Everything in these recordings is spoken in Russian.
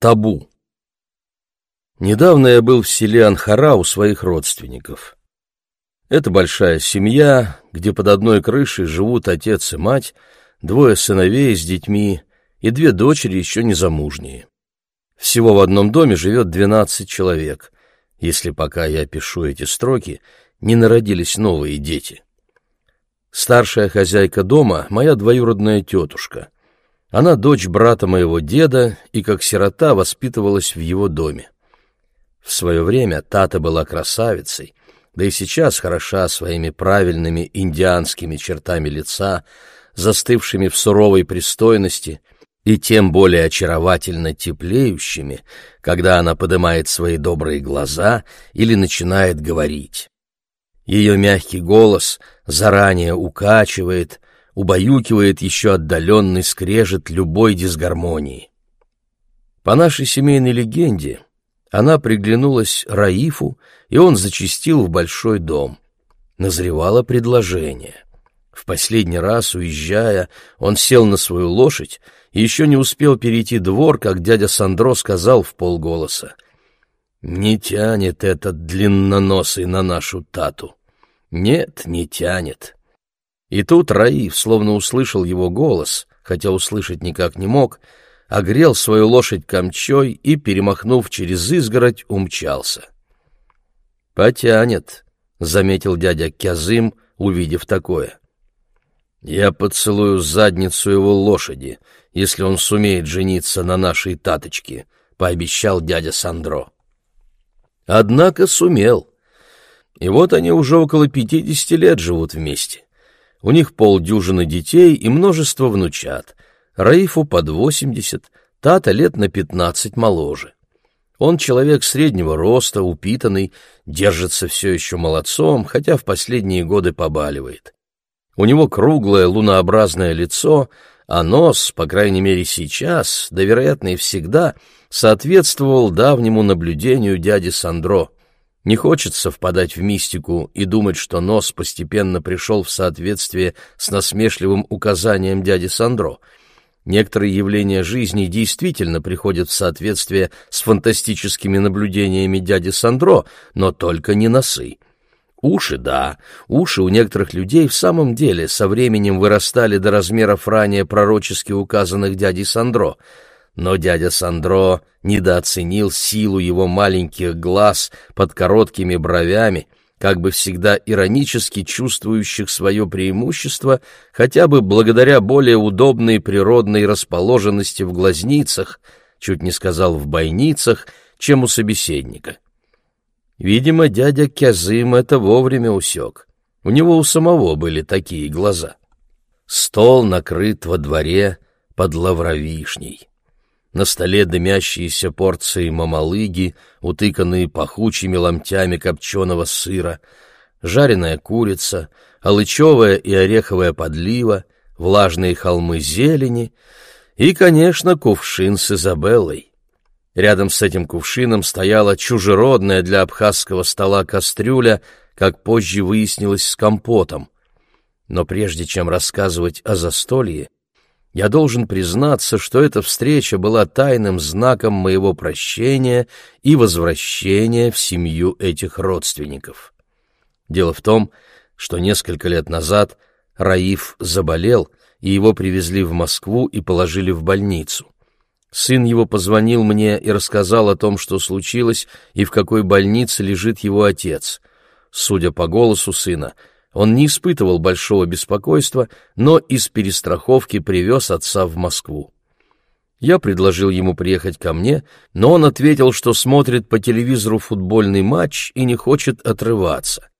Табу. Недавно я был в селе Анхара у своих родственников. Это большая семья, где под одной крышей живут отец и мать, двое сыновей с детьми и две дочери еще незамужние. Всего в одном доме живет двенадцать человек, если пока я пишу эти строки, не народились новые дети. Старшая хозяйка дома — моя двоюродная тетушка — она дочь брата моего деда и как сирота воспитывалась в его доме. В свое время Тата была красавицей, да и сейчас хороша своими правильными индианскими чертами лица, застывшими в суровой пристойности и тем более очаровательно теплеющими, когда она поднимает свои добрые глаза или начинает говорить. Ее мягкий голос заранее укачивает, убаюкивает еще отдаленный скрежет любой дисгармонии. По нашей семейной легенде, она приглянулась Раифу, и он зачастил в большой дом. Назревало предложение. В последний раз, уезжая, он сел на свою лошадь и еще не успел перейти двор, как дядя Сандро сказал в полголоса. «Не тянет этот длинноносый на нашу тату. Нет, не тянет. И тут Раиф, словно услышал его голос, хотя услышать никак не мог, огрел свою лошадь камчой и, перемахнув через изгородь, умчался. «Потянет», — заметил дядя Кязым, увидев такое. «Я поцелую задницу его лошади, если он сумеет жениться на нашей таточке», — пообещал дядя Сандро. Однако сумел. И вот они уже около пятидесяти лет живут вместе. У них полдюжины детей и множество внучат. Раифу под восемьдесят, Тата лет на пятнадцать моложе. Он человек среднего роста, упитанный, держится все еще молодцом, хотя в последние годы побаливает. У него круглое лунообразное лицо, а нос, по крайней мере сейчас, да, вероятно, и всегда, соответствовал давнему наблюдению дяди Сандро — не хочется впадать в мистику и думать, что нос постепенно пришел в соответствие с насмешливым указанием дяди Сандро. Некоторые явления жизни действительно приходят в соответствие с фантастическими наблюдениями дяди Сандро, но только не носы. Уши, да, уши у некоторых людей в самом деле со временем вырастали до размеров ранее пророчески указанных дядей Сандро — но дядя Сандро недооценил силу его маленьких глаз под короткими бровями, как бы всегда иронически чувствующих свое преимущество, хотя бы благодаря более удобной природной расположенности в глазницах, чуть не сказал в бойницах, чем у собеседника. Видимо, дядя Кязым это вовремя усек. У него у самого были такие глаза. Стол накрыт во дворе под лавровишней на столе дымящиеся порции мамалыги, утыканные пахучими ломтями копченого сыра, жареная курица, алычевая и ореховая подлива, влажные холмы зелени и, конечно, кувшин с Изабеллой. Рядом с этим кувшином стояла чужеродная для абхазского стола кастрюля, как позже выяснилось, с компотом. Но прежде чем рассказывать о застолье, я должен признаться, что эта встреча была тайным знаком моего прощения и возвращения в семью этих родственников. Дело в том, что несколько лет назад Раиф заболел, и его привезли в Москву и положили в больницу. Сын его позвонил мне и рассказал о том, что случилось и в какой больнице лежит его отец. Судя по голосу сына, он не испытывал большого беспокойства, но из перестраховки привез отца в Москву. Я предложил ему приехать ко мне, но он ответил, что смотрит по телевизору футбольный матч и не хочет отрываться.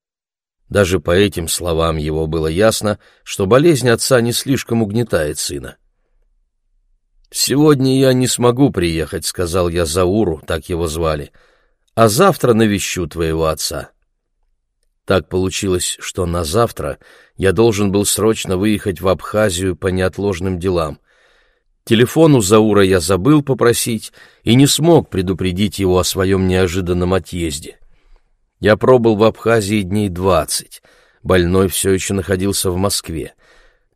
Даже по этим словам его было ясно, что болезнь отца не слишком угнетает сына. «Сегодня я не смогу приехать», — сказал я Зауру, так его звали, — «а завтра навещу твоего отца». Так получилось, что на завтра я должен был срочно выехать в Абхазию по неотложным делам. Телефон у Заура я забыл попросить и не смог предупредить его о своем неожиданном отъезде. Я пробыл в Абхазии дней двадцать. Больной все еще находился в Москве.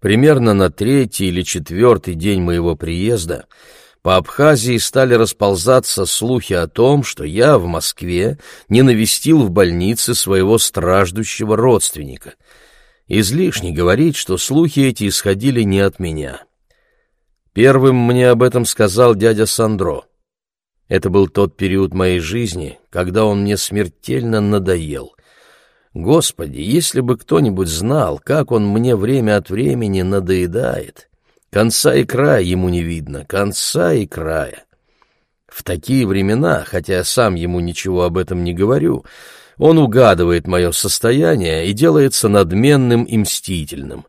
Примерно на третий или четвертый день моего приезда по Абхазии стали расползаться слухи о том, что я в Москве не навестил в больнице своего страждущего родственника. Излишне говорить, что слухи эти исходили не от меня. Первым мне об этом сказал дядя Сандро. Это был тот период моей жизни, когда он мне смертельно надоел. Господи, если бы кто-нибудь знал, как он мне время от времени надоедает. Конца и края ему не видно, конца и края. В такие времена, хотя сам ему ничего об этом не говорю, он угадывает мое состояние и делается надменным и мстительным.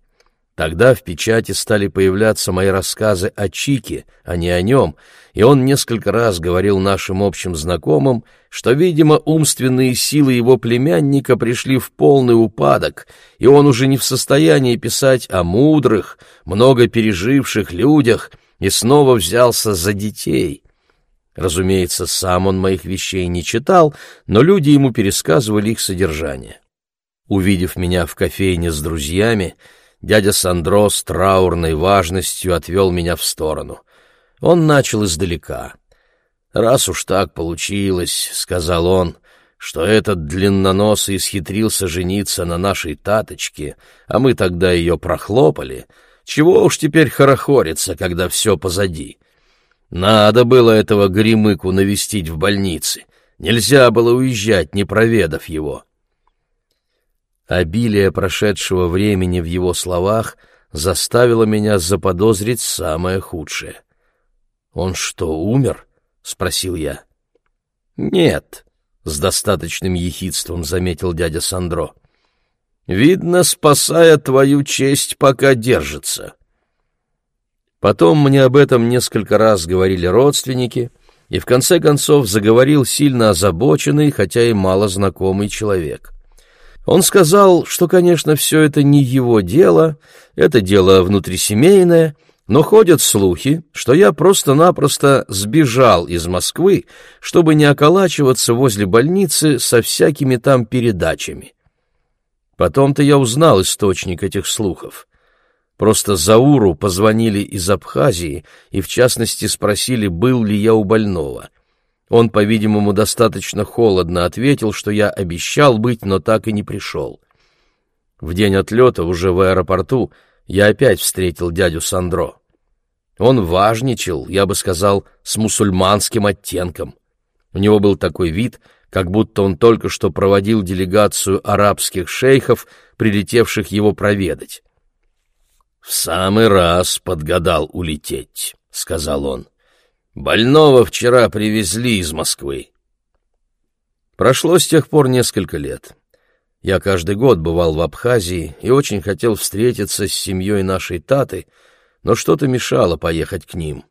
Тогда в печати стали появляться мои рассказы о Чике, а не о нем, и он несколько раз говорил нашим общим знакомым, что, видимо, умственные силы его племянника пришли в полный упадок, и он уже не в состоянии писать о мудрых, много переживших людях, и снова взялся за детей. Разумеется, сам он моих вещей не читал, но люди ему пересказывали их содержание. Увидев меня в кофейне с друзьями, Дядя Сандро с траурной важностью отвел меня в сторону. Он начал издалека. «Раз уж так получилось, — сказал он, — что этот длинноносый исхитрился жениться на нашей таточке, а мы тогда ее прохлопали, чего уж теперь хорохориться, когда все позади? Надо было этого гремыку навестить в больнице. Нельзя было уезжать, не проведав его». Обилие прошедшего времени в его словах заставило меня заподозрить самое худшее. «Он что, умер?» — спросил я. «Нет», — с достаточным ехидством заметил дядя Сандро. «Видно, спасая твою честь, пока держится». Потом мне об этом несколько раз говорили родственники, и в конце концов заговорил сильно озабоченный, хотя и мало знакомый человек. Он сказал, что, конечно, все это не его дело, это дело внутрисемейное, но ходят слухи, что я просто-напросто сбежал из Москвы, чтобы не околачиваться возле больницы со всякими там передачами. Потом-то я узнал источник этих слухов. Просто Зауру позвонили из Абхазии и, в частности, спросили, был ли я у больного. Он, по-видимому, достаточно холодно ответил, что я обещал быть, но так и не пришел. В день отлета, уже в аэропорту, я опять встретил дядю Сандро. Он важничал, я бы сказал, с мусульманским оттенком. У него был такой вид, как будто он только что проводил делегацию арабских шейхов, прилетевших его проведать. «В самый раз подгадал улететь», — сказал он. Больного вчера привезли из Москвы. Прошло с тех пор несколько лет. Я каждый год бывал в Абхазии и очень хотел встретиться с семьей нашей Таты, но что-то мешало поехать к ним.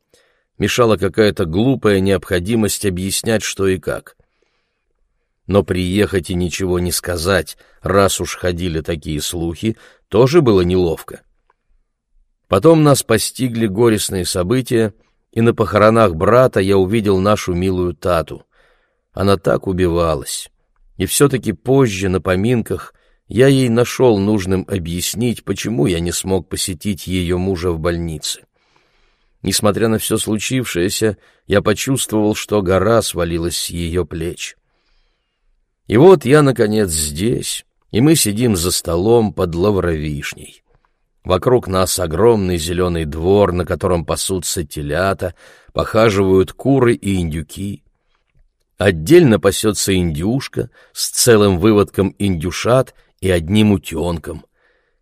Мешала какая-то глупая необходимость объяснять, что и как. Но приехать и ничего не сказать, раз уж ходили такие слухи, тоже было неловко. Потом нас постигли горестные события, и на похоронах брата я увидел нашу милую Тату. Она так убивалась. И все-таки позже, на поминках, я ей нашел нужным объяснить, почему я не смог посетить ее мужа в больнице. Несмотря на все случившееся, я почувствовал, что гора свалилась с ее плеч. И вот я, наконец, здесь, и мы сидим за столом под лавровишней. Вокруг нас огромный зеленый двор, на котором пасутся телята, похаживают куры и индюки. Отдельно пасется индюшка с целым выводком индюшат и одним утенком.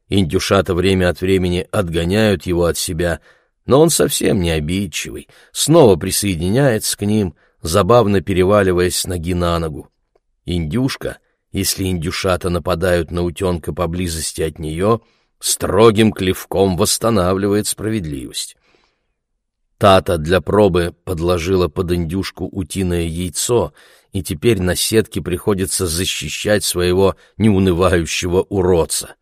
Индюшата время от времени отгоняют его от себя, но он совсем не обидчивый, снова присоединяется к ним, забавно переваливаясь с ноги на ногу. Индюшка, если индюшата нападают на утенка поблизости от нее — строгим клевком восстанавливает справедливость. Тата для пробы подложила под индюшку утиное яйцо, и теперь на сетке приходится защищать своего неунывающего уродца.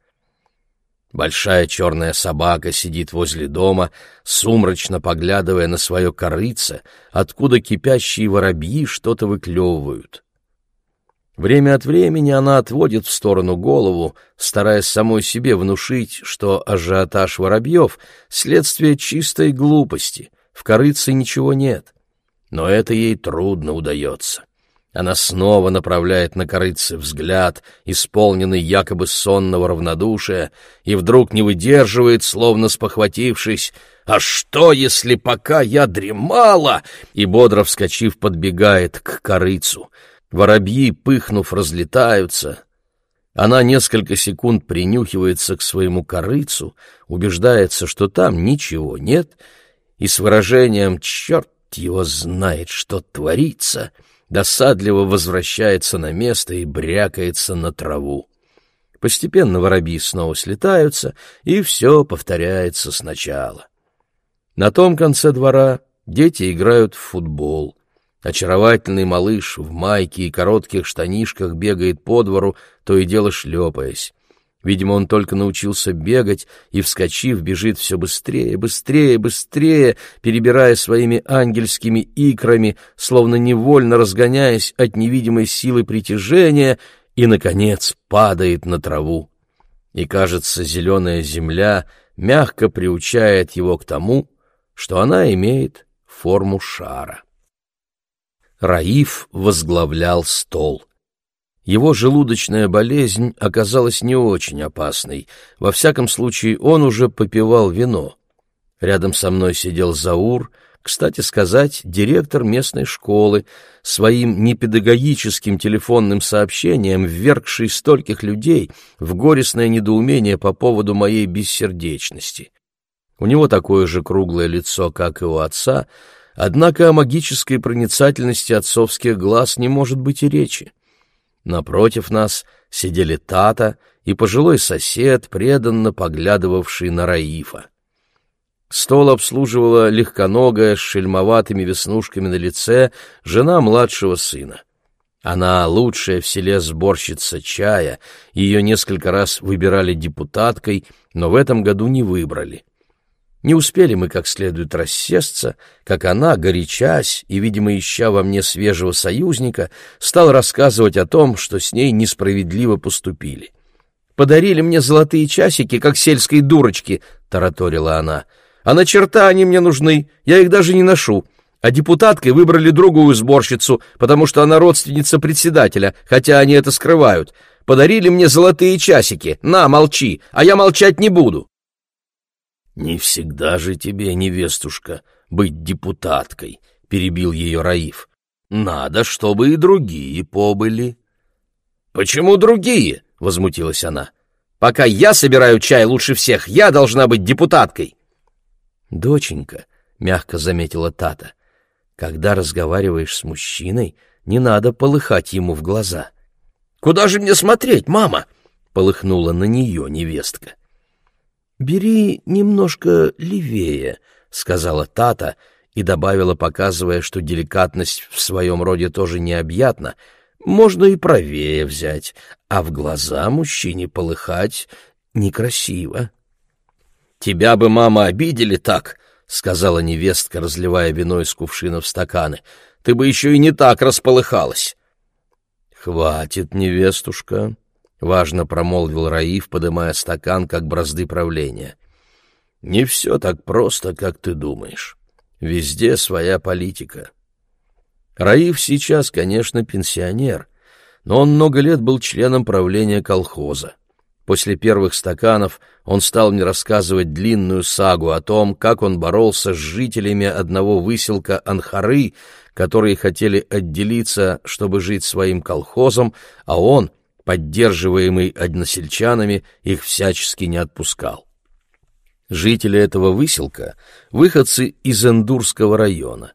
Большая черная собака сидит возле дома, сумрачно поглядывая на свое корыце, откуда кипящие воробьи что-то выклевывают. Время от времени она отводит в сторону голову, стараясь самой себе внушить, что ажиотаж воробьев — следствие чистой глупости, в корыце ничего нет. Но это ей трудно удается. Она снова направляет на корыце взгляд, исполненный якобы сонного равнодушия, и вдруг не выдерживает, словно спохватившись, «А что, если пока я дремала?» и, бодро вскочив, подбегает к корыцу. Воробьи, пыхнув, разлетаются. Она несколько секунд принюхивается к своему корыцу, убеждается, что там ничего нет, и с выражением «черт его знает, что творится», досадливо возвращается на место и брякается на траву. Постепенно воробьи снова слетаются, и все повторяется сначала. На том конце двора дети играют в футбол. Очаровательный малыш в майке и коротких штанишках бегает по двору, то и дело шлепаясь. Видимо, он только научился бегать и, вскочив, бежит все быстрее, быстрее, быстрее, перебирая своими ангельскими икрами, словно невольно разгоняясь от невидимой силы притяжения, и, наконец, падает на траву. И, кажется, зеленая земля мягко приучает его к тому, что она имеет форму шара. Раиф возглавлял стол. Его желудочная болезнь оказалась не очень опасной. Во всяком случае, он уже попивал вино. Рядом со мной сидел Заур, кстати сказать, директор местной школы, своим непедагогическим телефонным сообщением ввергший стольких людей в горестное недоумение по поводу моей бессердечности. У него такое же круглое лицо, как и у отца, однако о магической проницательности отцовских глаз не может быть и речи. Напротив нас сидели Тата и пожилой сосед, преданно поглядывавший на Раифа. Стол обслуживала легконогая, с шельмоватыми веснушками на лице, жена младшего сына. Она лучшая в селе сборщица чая, ее несколько раз выбирали депутаткой, но в этом году не выбрали. Не успели мы как следует рассесться, как она, горячась и, видимо, ища во мне свежего союзника, стала рассказывать о том, что с ней несправедливо поступили. «Подарили мне золотые часики, как сельской дурочки», — тараторила она. «А на черта они мне нужны, я их даже не ношу. А депутаткой выбрали другую сборщицу, потому что она родственница председателя, хотя они это скрывают. Подарили мне золотые часики. На, молчи, а я молчать не буду». «Не всегда же тебе, невестушка, быть депутаткой», — перебил ее Раиф. «Надо, чтобы и другие побыли». «Почему другие?» — возмутилась она. «Пока я собираю чай лучше всех, я должна быть депутаткой». «Доченька», — мягко заметила Тата, — «когда разговариваешь с мужчиной, не надо полыхать ему в глаза». «Куда же мне смотреть, мама?» — полыхнула на нее невестка. «Бери немножко левее», — сказала Тата и добавила, показывая, что деликатность в своем роде тоже необъятна, можно и правее взять, а в глаза мужчине полыхать некрасиво. «Тебя бы, мама, обидели так», — сказала невестка, разливая вино из кувшина в стаканы. «Ты бы еще и не так располыхалась». «Хватит, невестушка», — важно промолвил Раиф, подымая стакан, как бразды правления. «Не все так просто, как ты думаешь. Везде своя политика». Раиф сейчас, конечно, пенсионер, но он много лет был членом правления колхоза. После первых стаканов он стал мне рассказывать длинную сагу о том, как он боролся с жителями одного выселка Анхары, которые хотели отделиться, чтобы жить своим колхозом, а он — поддерживаемый односельчанами, их всячески не отпускал. Жители этого выселка — выходцы из Эндурского района.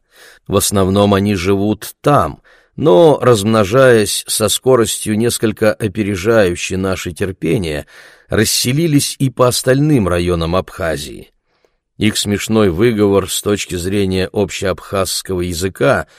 В основном они живут там, но, размножаясь со скоростью, несколько опережающей наше терпение, расселились и по остальным районам Абхазии. Их смешной выговор с точки зрения общеабхазского языка —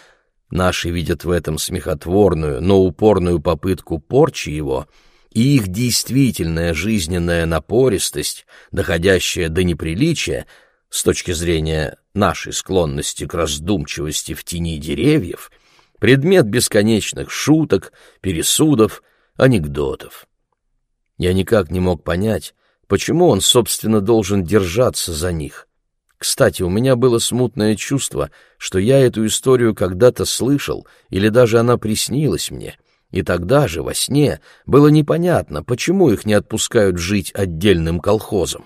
Наши видят в этом смехотворную, но упорную попытку порчи его, и их действительная жизненная напористость, доходящая до неприличия, с точки зрения нашей склонности к раздумчивости в тени деревьев, предмет бесконечных шуток, пересудов, анекдотов. Я никак не мог понять, почему он, собственно, должен держаться за них. Кстати, у меня было смутное чувство, что я эту историю когда-то слышал, или даже она приснилась мне. И тогда же, во сне, было непонятно, почему их не отпускают жить отдельным колхозом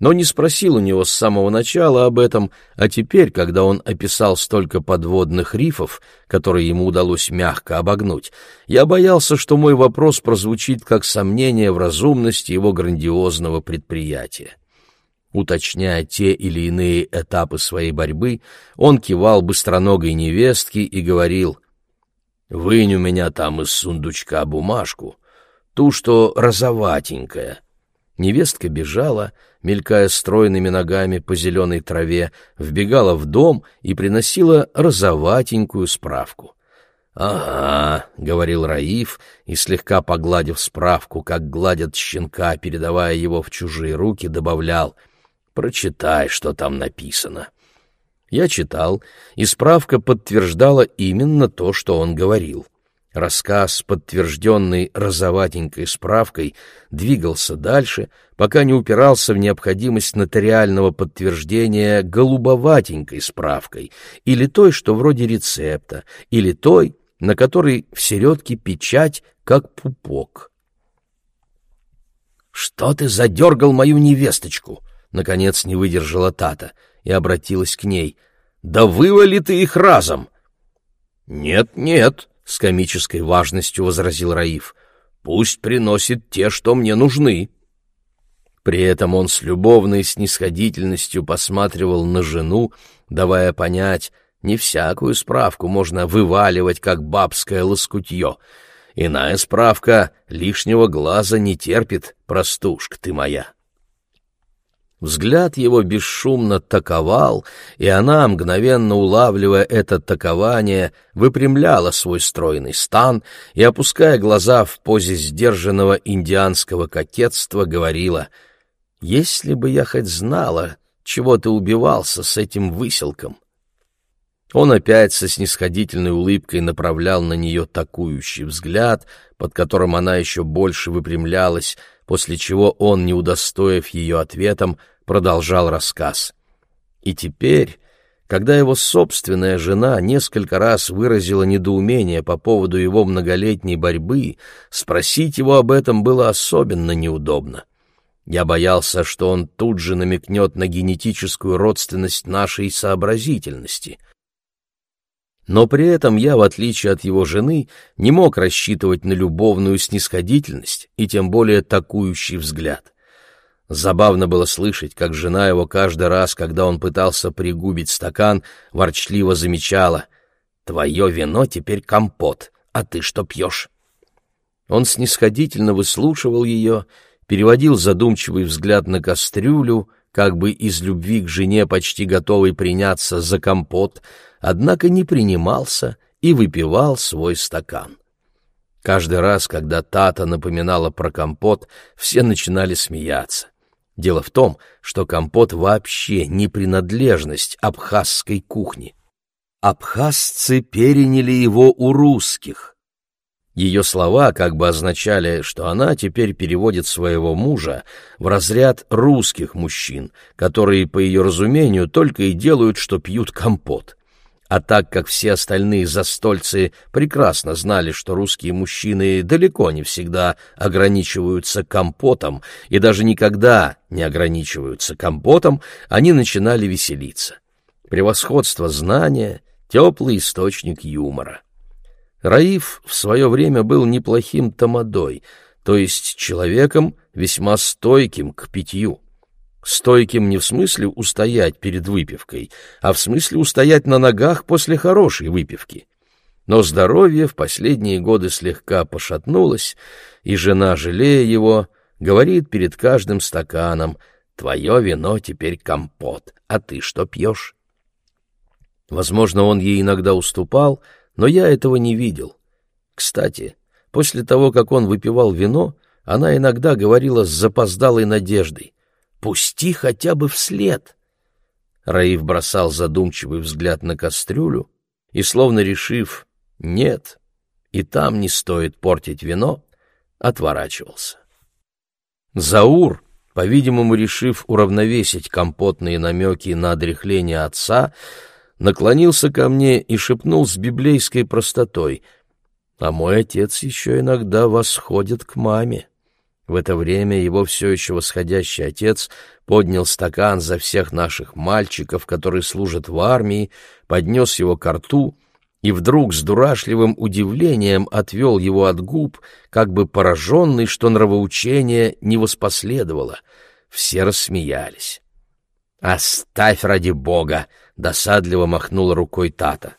но не спросил у него с самого начала об этом, а теперь, когда он описал столько подводных рифов, которые ему удалось мягко обогнуть, я боялся, что мой вопрос прозвучит как сомнение в разумности его грандиозного предприятия. Уточняя те или иные этапы своей борьбы, он кивал быстроногой невестке и говорил «Вынь у меня там из сундучка бумажку, ту, что розоватенькая». Невестка бежала, мелькая стройными ногами по зеленой траве, вбегала в дом и приносила розоватенькую справку. «Ага», — говорил Раиф, и, слегка погладив справку, как гладят щенка, передавая его в чужие руки, добавлял «Прочитай, что там написано». Я читал, и справка подтверждала именно то, что он говорил. Рассказ, подтвержденный розоватенькой справкой, двигался дальше, пока не упирался в необходимость нотариального подтверждения голубоватенькой справкой, или той, что вроде рецепта, или той, на которой в середке печать, как пупок. «Что ты задергал мою невесточку?» — наконец не выдержала Тата и обратилась к ней. «Да вывали ты их разом!» «Нет, нет», с комической важностью возразил Раиф. Пусть приносит те, что мне нужны. При этом он с любовной снисходительностью посматривал на жену, давая понять, не всякую справку можно вываливать, как бабское лоскутье. Иная справка лишнего глаза не терпит, простушка ты моя. Взгляд его бесшумно таковал, и она, мгновенно улавливая это такование, выпрямляла свой стройный стан и, опуская глаза в позе сдержанного индианского кокетства, говорила «Если бы я хоть знала, чего ты убивался с этим выселком». Он опять со снисходительной улыбкой направлял на нее такующий взгляд, под которым она еще больше выпрямлялась, после чего он, не удостоив ее ответом, продолжал рассказ. И теперь, когда его собственная жена несколько раз выразила недоумение по поводу его многолетней борьбы, спросить его об этом было особенно неудобно. Я боялся, что он тут же намекнет на генетическую родственность нашей сообразительности — но при этом я, в отличие от его жены, не мог рассчитывать на любовную снисходительность и тем более такующий взгляд. Забавно было слышать, как жена его каждый раз, когда он пытался пригубить стакан, ворчливо замечала «Твое вино теперь компот, а ты что пьешь?» Он снисходительно выслушивал ее, переводил задумчивый взгляд на кастрюлю, как бы из любви к жене почти готовый приняться за компот — однако не принимался и выпивал свой стакан. Каждый раз, когда Тата напоминала про компот, все начинали смеяться. Дело в том, что компот вообще не принадлежность абхазской кухни. Абхазцы переняли его у русских. Ее слова как бы означали, что она теперь переводит своего мужа в разряд русских мужчин, которые, по ее разумению, только и делают, что пьют компот. А так как все остальные застольцы прекрасно знали, что русские мужчины далеко не всегда ограничиваются компотом и даже никогда не ограничиваются компотом, они начинали веселиться. Превосходство знания — теплый источник юмора. Раиф в свое время был неплохим тамадой, то есть человеком весьма стойким к питью. Стойким не в смысле устоять перед выпивкой, а в смысле устоять на ногах после хорошей выпивки. Но здоровье в последние годы слегка пошатнулось, и жена, жалея его, говорит перед каждым стаканом «Твое вино теперь компот, а ты что пьешь?» Возможно, он ей иногда уступал, но я этого не видел. Кстати, после того, как он выпивал вино, она иногда говорила с запоздалой надеждой Пусти хотя бы вслед. Раив бросал задумчивый взгляд на кастрюлю и, словно решив «нет, и там не стоит портить вино», отворачивался. Заур, по-видимому, решив уравновесить компотные намеки на отрехление отца, наклонился ко мне и шепнул с библейской простотой, «А мой отец еще иногда восходит к маме». В это время его все еще восходящий отец поднял стакан за всех наших мальчиков, которые служат в армии, поднес его к рту и вдруг с дурашливым удивлением отвел его от губ, как бы пораженный, что нравоучение не воспоследовало. Все рассмеялись. «Оставь ради бога!» — досадливо махнула рукой Тата.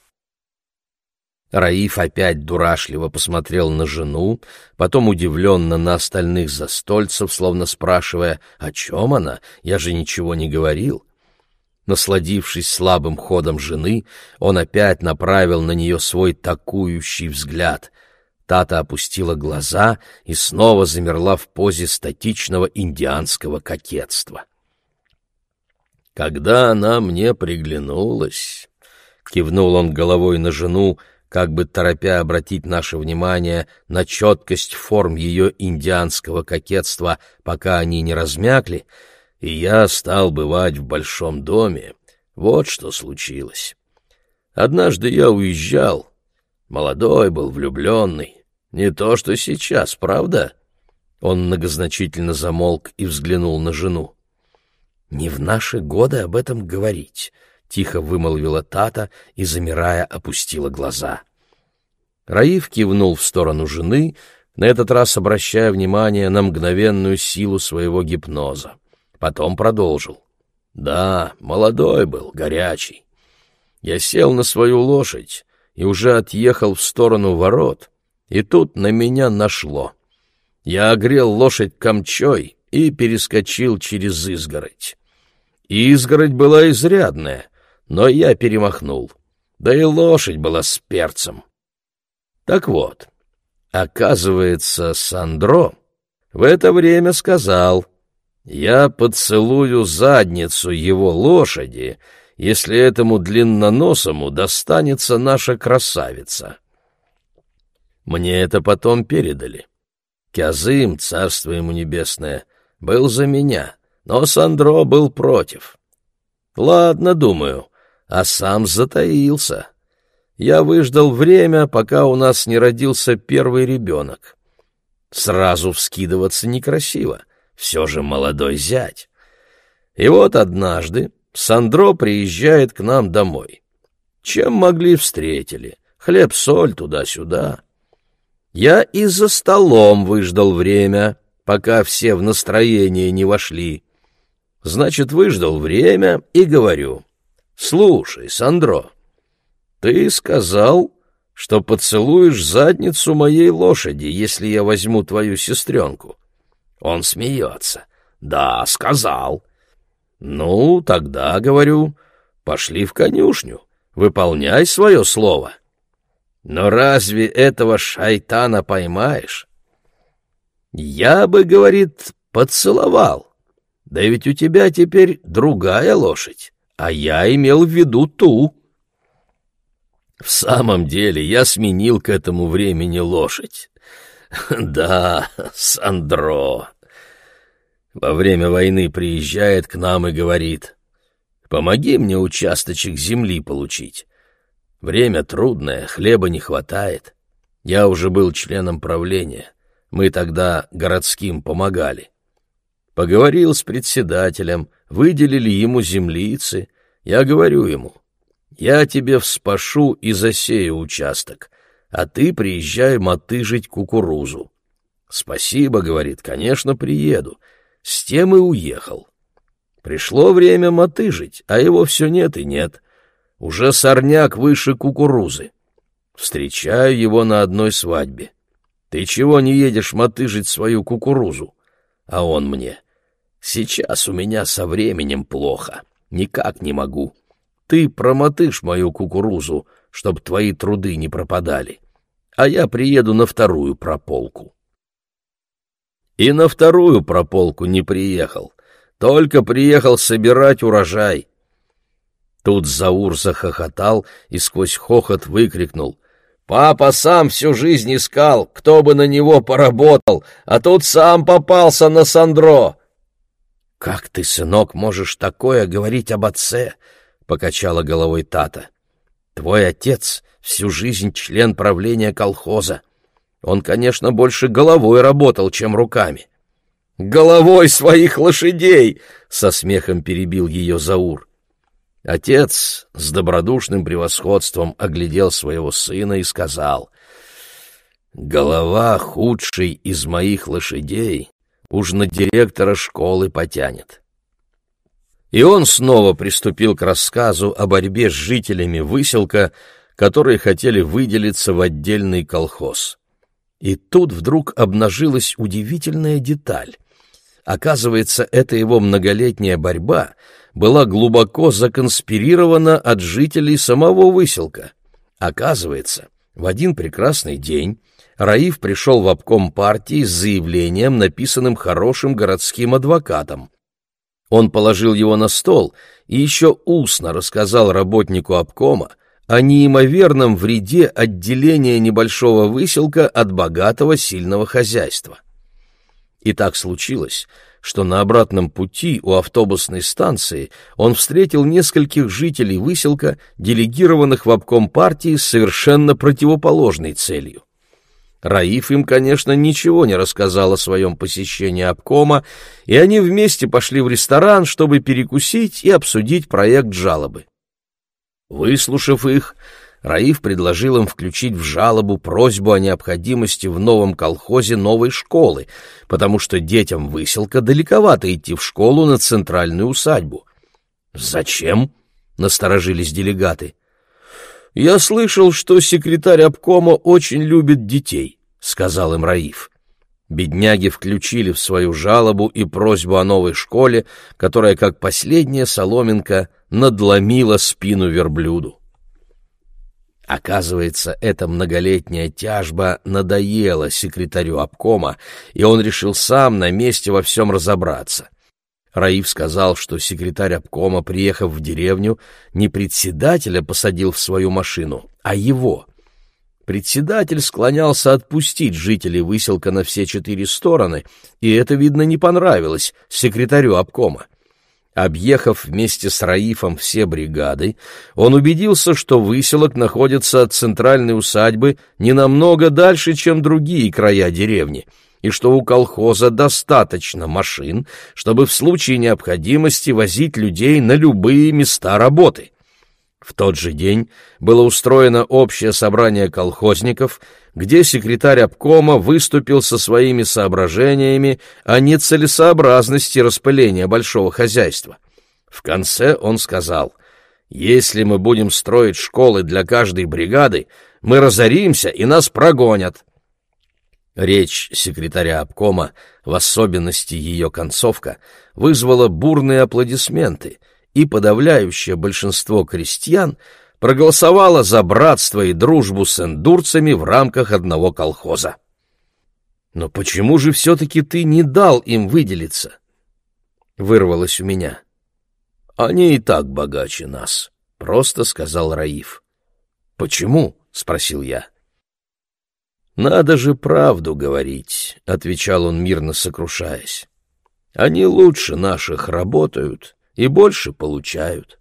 Раиф опять дурашливо посмотрел на жену, потом удивленно на остальных застольцев, словно спрашивая, о чем она, я же ничего не говорил. Насладившись слабым ходом жены, он опять направил на нее свой такующий взгляд. Тата опустила глаза и снова замерла в позе статичного индианского кокетства. «Когда она мне приглянулась...» — кивнул он головой на жену, как бы торопя обратить наше внимание на четкость форм ее индианского кокетства, пока они не размякли, и я стал бывать в большом доме. Вот что случилось. Однажды я уезжал. Молодой был, влюбленный. Не то, что сейчас, правда?» Он многозначительно замолк и взглянул на жену. «Не в наши годы об этом говорить», — тихо вымолвила Тата и, замирая, опустила глаза. Раив кивнул в сторону жены, на этот раз обращая внимание на мгновенную силу своего гипноза. Потом продолжил. «Да, молодой был, горячий. Я сел на свою лошадь и уже отъехал в сторону ворот, и тут на меня нашло. Я огрел лошадь камчой и перескочил через изгородь. Изгородь была изрядная, но я перемахнул. Да и лошадь была с перцем. Так вот, оказывается, Сандро в это время сказал, «Я поцелую задницу его лошади, если этому длинноносому достанется наша красавица». Мне это потом передали. Кязым, царство ему небесное, был за меня, но Сандро был против. Ладно, думаю, а сам затаился. Я выждал время, пока у нас не родился первый ребенок. Сразу вскидываться некрасиво, все же молодой зять. И вот однажды Сандро приезжает к нам домой. Чем могли встретили? Хлеб-соль туда-сюда. Я и за столом выждал время, пока все в настроение не вошли. Значит, выждал время и говорю. «Слушай, Сандро, ты сказал, что поцелуешь задницу моей лошади, если я возьму твою сестренку». Он смеется. «Да, сказал». «Ну, тогда, говорю, пошли в конюшню, выполняй свое слово». «Но разве этого шайтана поймаешь?» «Я бы, — говорит, — поцеловал. Да ведь у тебя теперь другая лошадь, а я имел в виду ту». В самом деле я сменил к этому времени лошадь. Да, Сандро. Во время войны приезжает к нам и говорит, «Помоги мне участочек земли получить. Время трудное, хлеба не хватает. Я уже был членом правления. Мы тогда городским помогали. Поговорил с председателем, выделили ему землицы. Я говорю ему, я тебе вспашу и засею участок, а ты приезжай мотыжить кукурузу. Спасибо, говорит, конечно, приеду. С тем и уехал. Пришло время мотыжить, а его все нет и нет. Уже сорняк выше кукурузы. Встречаю его на одной свадьбе. Ты чего не едешь мотыжить свою кукурузу? А он мне. Сейчас у меня со временем плохо. Никак не могу. Ты промотышь мою кукурузу, чтоб твои труды не пропадали. А я приеду на вторую прополку. И на вторую прополку не приехал. Только приехал собирать урожай. Тут Заур захохотал и сквозь хохот выкрикнул. «Папа сам всю жизнь искал, кто бы на него поработал, а тут сам попался на Сандро!» «Как ты, сынок, можешь такое говорить об отце?» — покачала головой Тата. «Твой отец всю жизнь член правления колхоза. Он, конечно, больше головой работал, чем руками». «Головой своих лошадей!» — со смехом перебил ее Заур. Отец с добродушным превосходством оглядел своего сына и сказал, «Голова худший из моих лошадей уж на директора школы потянет». И он снова приступил к рассказу о борьбе с жителями выселка, которые хотели выделиться в отдельный колхоз. И тут вдруг обнажилась удивительная деталь. Оказывается, эта его многолетняя борьба была глубоко законспирирована от жителей самого выселка. Оказывается, в один прекрасный день Раиф пришел в обком партии с заявлением, написанным хорошим городским адвокатом. Он положил его на стол и еще устно рассказал работнику обкома о неимоверном вреде отделения небольшого выселка от богатого сильного хозяйства. И так случилось, что на обратном пути у автобусной станции он встретил нескольких жителей выселка, делегированных в обком партии с совершенно противоположной целью. Раиф им, конечно, ничего не рассказал о своем посещении обкома, и они вместе пошли в ресторан, чтобы перекусить и обсудить проект жалобы. Выслушав их, Раиф предложил им включить в жалобу просьбу о необходимости в новом колхозе новой школы, потому что детям выселка далековато идти в школу на центральную усадьбу. «Зачем?» — насторожились делегаты. «Я слышал, что секретарь обкома очень любит детей», — сказал им Раиф. Бедняги включили в свою жалобу и просьбу о новой школе, которая, как последняя соломинка, надломила спину верблюду. Оказывается, эта многолетняя тяжба надоела секретарю обкома, и он решил сам на месте во всем разобраться. Раив сказал, что секретарь обкома, приехав в деревню, не председателя посадил в свою машину, а его. Председатель склонялся отпустить жителей выселка на все четыре стороны, и это, видно, не понравилось секретарю обкома. Объехав вместе с Раифом все бригады, он убедился, что выселок находится от центральной усадьбы не намного дальше, чем другие края деревни, и что у колхоза достаточно машин, чтобы в случае необходимости возить людей на любые места работы. В тот же день было устроено общее собрание колхозников, где секретарь обкома выступил со своими соображениями о нецелесообразности распыления большого хозяйства. В конце он сказал, «Если мы будем строить школы для каждой бригады, мы разоримся и нас прогонят». Речь секретаря обкома, в особенности ее концовка, вызвала бурные аплодисменты, и подавляющее большинство крестьян — проголосовала за братство и дружбу с эндурцами в рамках одного колхоза. «Но почему же все-таки ты не дал им выделиться?» Вырвалось у меня. «Они и так богаче нас», — просто сказал Раиф. «Почему?» — спросил я. «Надо же правду говорить», — отвечал он, мирно сокрушаясь. «Они лучше наших работают и больше получают.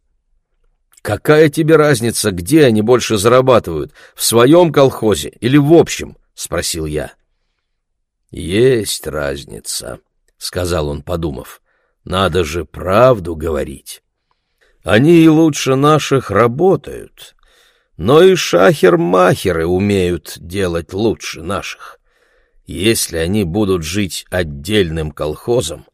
«Какая тебе разница, где они больше зарабатывают, в своем колхозе или в общем?» — спросил я. «Есть разница», — сказал он, подумав. «Надо же правду говорить. Они и лучше наших работают, но и шахер-махеры умеют делать лучше наших. Если они будут жить отдельным колхозом,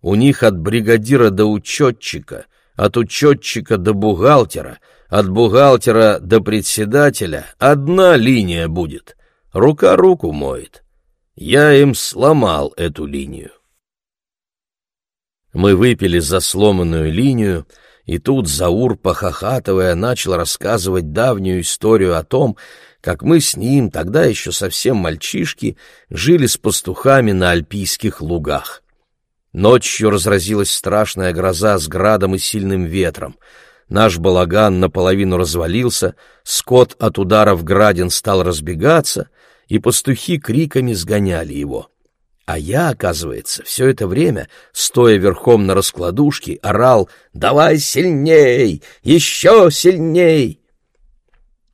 у них от бригадира до учетчика — от учетчика до бухгалтера, от бухгалтера до председателя одна линия будет. Рука руку моет. Я им сломал эту линию. Мы выпили за сломанную линию, и тут Заур, похохатывая, начал рассказывать давнюю историю о том, как мы с ним, тогда еще совсем мальчишки, жили с пастухами на альпийских лугах. Ночью разразилась страшная гроза с градом и сильным ветром. Наш балаган наполовину развалился, скот от ударов градин стал разбегаться, и пастухи криками сгоняли его. А я, оказывается, все это время, стоя верхом на раскладушке, орал «Давай сильней! Еще сильней!»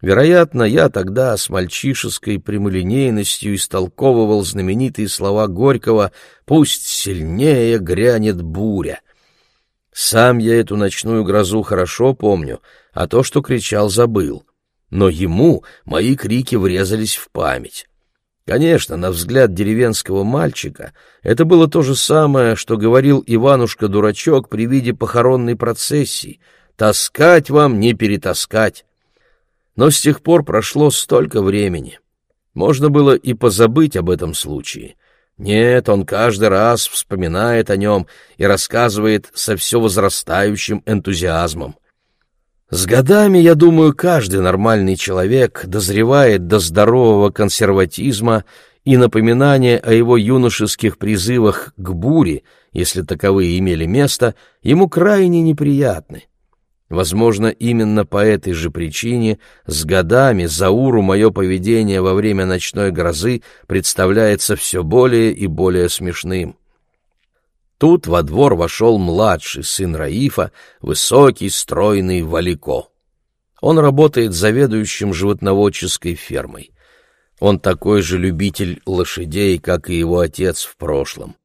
Вероятно, я тогда с мальчишеской прямолинейностью истолковывал знаменитые слова Горького «Пусть сильнее грянет буря». Сам я эту ночную грозу хорошо помню, а то, что кричал, забыл. Но ему мои крики врезались в память. Конечно, на взгляд деревенского мальчика это было то же самое, что говорил Иванушка-дурачок при виде похоронной процессии. «Таскать вам не перетаскать». Но с тех пор прошло столько времени. Можно было и позабыть об этом случае. Нет, он каждый раз вспоминает о нем и рассказывает со все возрастающим энтузиазмом. С годами, я думаю, каждый нормальный человек дозревает до здорового консерватизма и напоминания о его юношеских призывах к буре, если таковые имели место, ему крайне неприятны. Возможно, именно по этой же причине с годами Зауру мое поведение во время ночной грозы представляется все более и более смешным. Тут во двор вошел младший сын Раифа, высокий, стройный Валико. Он работает заведующим животноводческой фермой. Он такой же любитель лошадей, как и его отец в прошлом.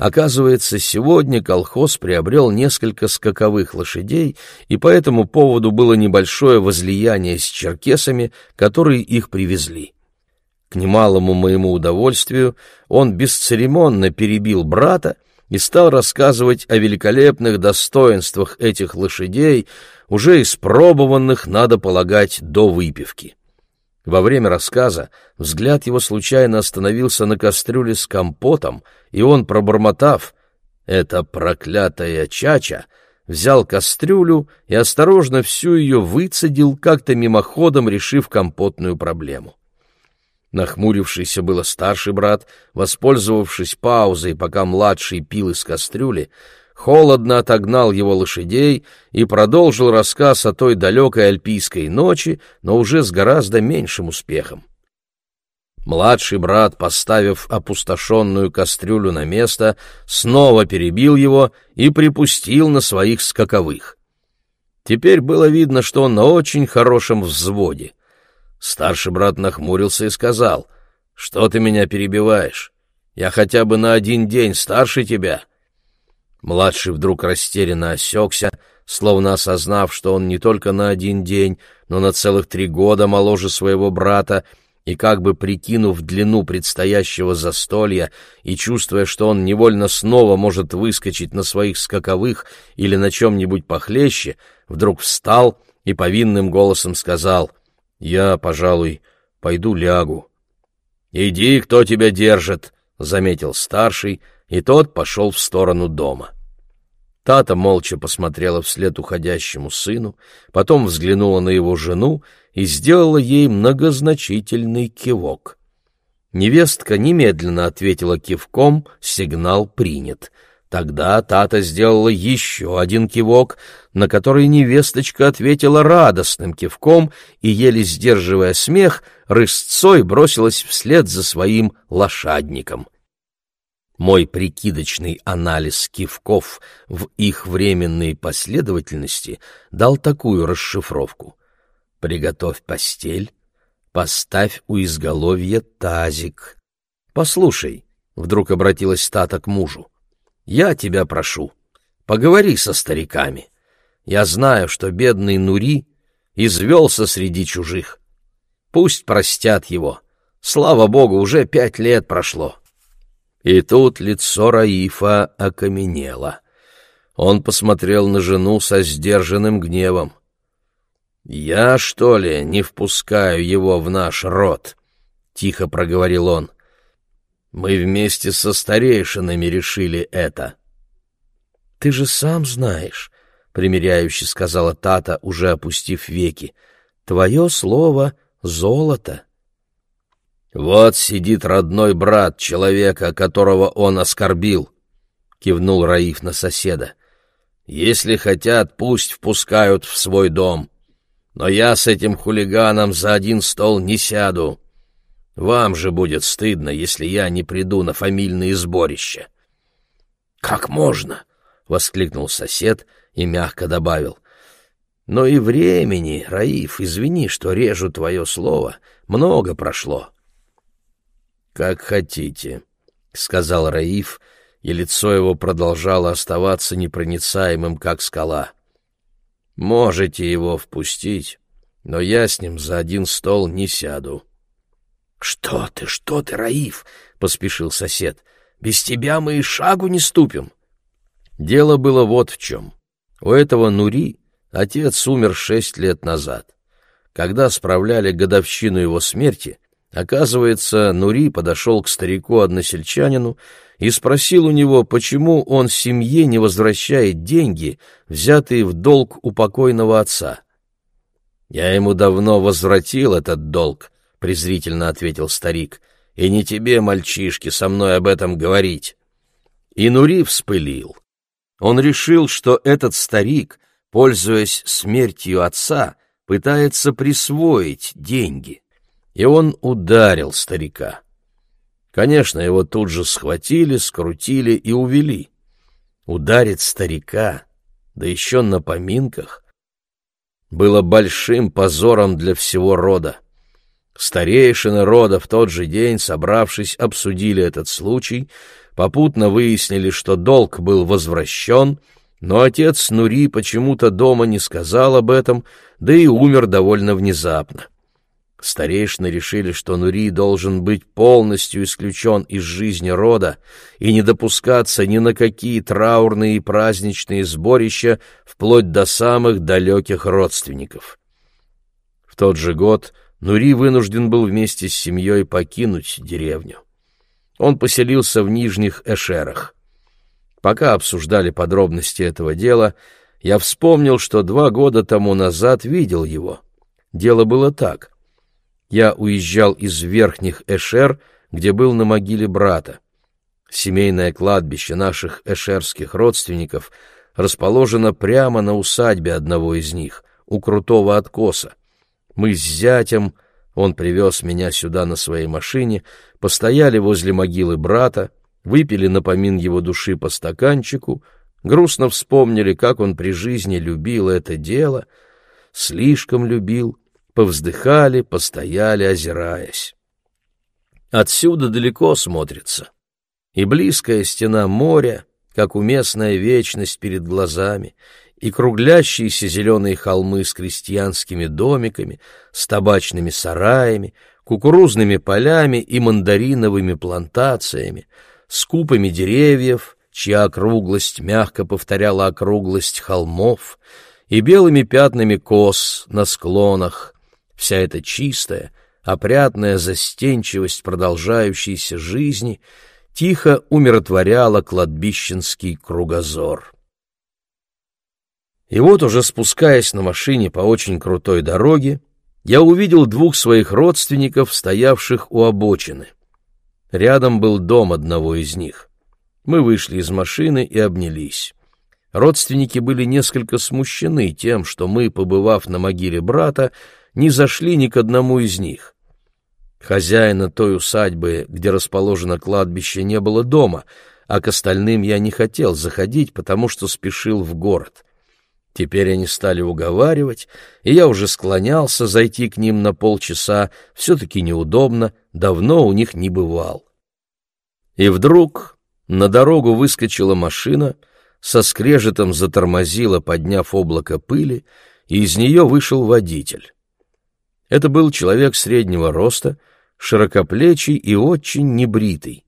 Оказывается, сегодня колхоз приобрел несколько скаковых лошадей, и по этому поводу было небольшое возлияние с черкесами, которые их привезли. К немалому моему удовольствию он бесцеремонно перебил брата и стал рассказывать о великолепных достоинствах этих лошадей, уже испробованных, надо полагать, до выпивки. Во время рассказа взгляд его случайно остановился на кастрюле с компотом, и он, пробормотав «Это проклятая чача!», взял кастрюлю и осторожно всю ее выцедил, как-то мимоходом решив компотную проблему. Нахмурившийся было старший брат, воспользовавшись паузой, пока младший пил из кастрюли, холодно отогнал его лошадей и продолжил рассказ о той далекой альпийской ночи, но уже с гораздо меньшим успехом. Младший брат, поставив опустошенную кастрюлю на место, снова перебил его и припустил на своих скаковых. Теперь было видно, что он на очень хорошем взводе. Старший брат нахмурился и сказал, «Что ты меня перебиваешь? Я хотя бы на один день старше тебя». Младший вдруг растерянно осекся, словно осознав, что он не только на один день, но на целых три года моложе своего брата, и как бы прикинув длину предстоящего застолья и чувствуя, что он невольно снова может выскочить на своих скаковых или на чем-нибудь похлеще, вдруг встал и повинным голосом сказал «Я, пожалуй, пойду лягу». «Иди, кто тебя держит», — заметил старший, и тот пошел в сторону дома. Тата молча посмотрела вслед уходящему сыну, потом взглянула на его жену и сделала ей многозначительный кивок. Невестка немедленно ответила кивком, сигнал принят. Тогда Тата сделала еще один кивок, на который невесточка ответила радостным кивком и, еле сдерживая смех, рысцой бросилась вслед за своим лошадником. Мой прикидочный анализ кивков в их временной последовательности дал такую расшифровку. Приготовь постель, поставь у изголовья тазик. Послушай, — вдруг обратилась Тата к мужу, — я тебя прошу, поговори со стариками. Я знаю, что бедный Нури извелся среди чужих. Пусть простят его. Слава богу, уже пять лет прошло. И тут лицо Раифа окаменело. Он посмотрел на жену со сдержанным гневом. «Я, что ли, не впускаю его в наш род?» — тихо проговорил он. «Мы вместе со старейшинами решили это». «Ты же сам знаешь», — примиряюще сказала Тата, уже опустив веки. «Твое слово — золото». «Вот сидит родной брат человека, которого он оскорбил», — кивнул Раиф на соседа. «Если хотят, пусть впускают в свой дом. Но я с этим хулиганом за один стол не сяду. Вам же будет стыдно, если я не приду на фамильные сборища. Как можно? воскликнул сосед и мягко добавил. Но и времени, Раиф, извини, что режу твое слово, много прошло. Как хотите, сказал Раиф, и лицо его продолжало оставаться непроницаемым, как скала. Можете его впустить, но я с ним за один стол не сяду. Что ты, что ты, Раиф, поспешил сосед. Без тебя мы и шагу не ступим. Дело было вот в чем. У этого Нури отец умер шесть лет назад. Когда справляли годовщину его смерти, оказывается, Нури подошел к старику-односельчанину и спросил у него, почему он семье не возвращает деньги, взятые в долг у покойного отца. «Я ему давно возвратил этот долг», — презрительно ответил старик, — «и не тебе, мальчишки, со мной об этом говорить». И Нури вспылил. Он решил, что этот старик, пользуясь смертью отца, пытается присвоить деньги. И он ударил старика. Конечно, его тут же схватили, скрутили и увели. Ударить старика, да еще на поминках, было большим позором для всего рода. Старейшины рода в тот же день, собравшись, обсудили этот случай — Попутно выяснили, что долг был возвращен, но отец Нури почему-то дома не сказал об этом, да и умер довольно внезапно. Старейшины решили, что Нури должен быть полностью исключен из жизни рода и не допускаться ни на какие траурные и праздничные сборища вплоть до самых далеких родственников. В тот же год Нури вынужден был вместе с семьей покинуть деревню он поселился в Нижних Эшерах. Пока обсуждали подробности этого дела, я вспомнил, что два года тому назад видел его. Дело было так. Я уезжал из Верхних Эшер, где был на могиле брата. Семейное кладбище наших эшерских родственников расположено прямо на усадьбе одного из них, у крутого откоса. Мы с зятем он привез меня сюда на своей машине, постояли возле могилы брата, выпили напомин его души по стаканчику, грустно вспомнили, как он при жизни любил это дело, слишком любил, повздыхали, постояли, озираясь. Отсюда далеко смотрится, и близкая стена моря, как уместная вечность перед глазами, и круглящиеся зеленые холмы с крестьянскими домиками, с табачными сараями, кукурузными полями и мандариновыми плантациями, с купами деревьев, чья округлость мягко повторяла округлость холмов, и белыми пятнами кос на склонах. Вся эта чистая, опрятная застенчивость продолжающейся жизни тихо умиротворяла кладбищенский кругозор. И вот уже спускаясь на машине по очень крутой дороге, я увидел двух своих родственников, стоявших у обочины. Рядом был дом одного из них. Мы вышли из машины и обнялись. Родственники были несколько смущены тем, что мы, побывав на могиле брата, не зашли ни к одному из них. Хозяина той усадьбы, где расположено кладбище, не было дома, а к остальным я не хотел заходить, потому что спешил в город — Теперь они стали уговаривать, и я уже склонялся зайти к ним на полчаса, все-таки неудобно, давно у них не бывал. И вдруг на дорогу выскочила машина, со скрежетом затормозила, подняв облако пыли, и из нее вышел водитель. Это был человек среднего роста, широкоплечий и очень небритый.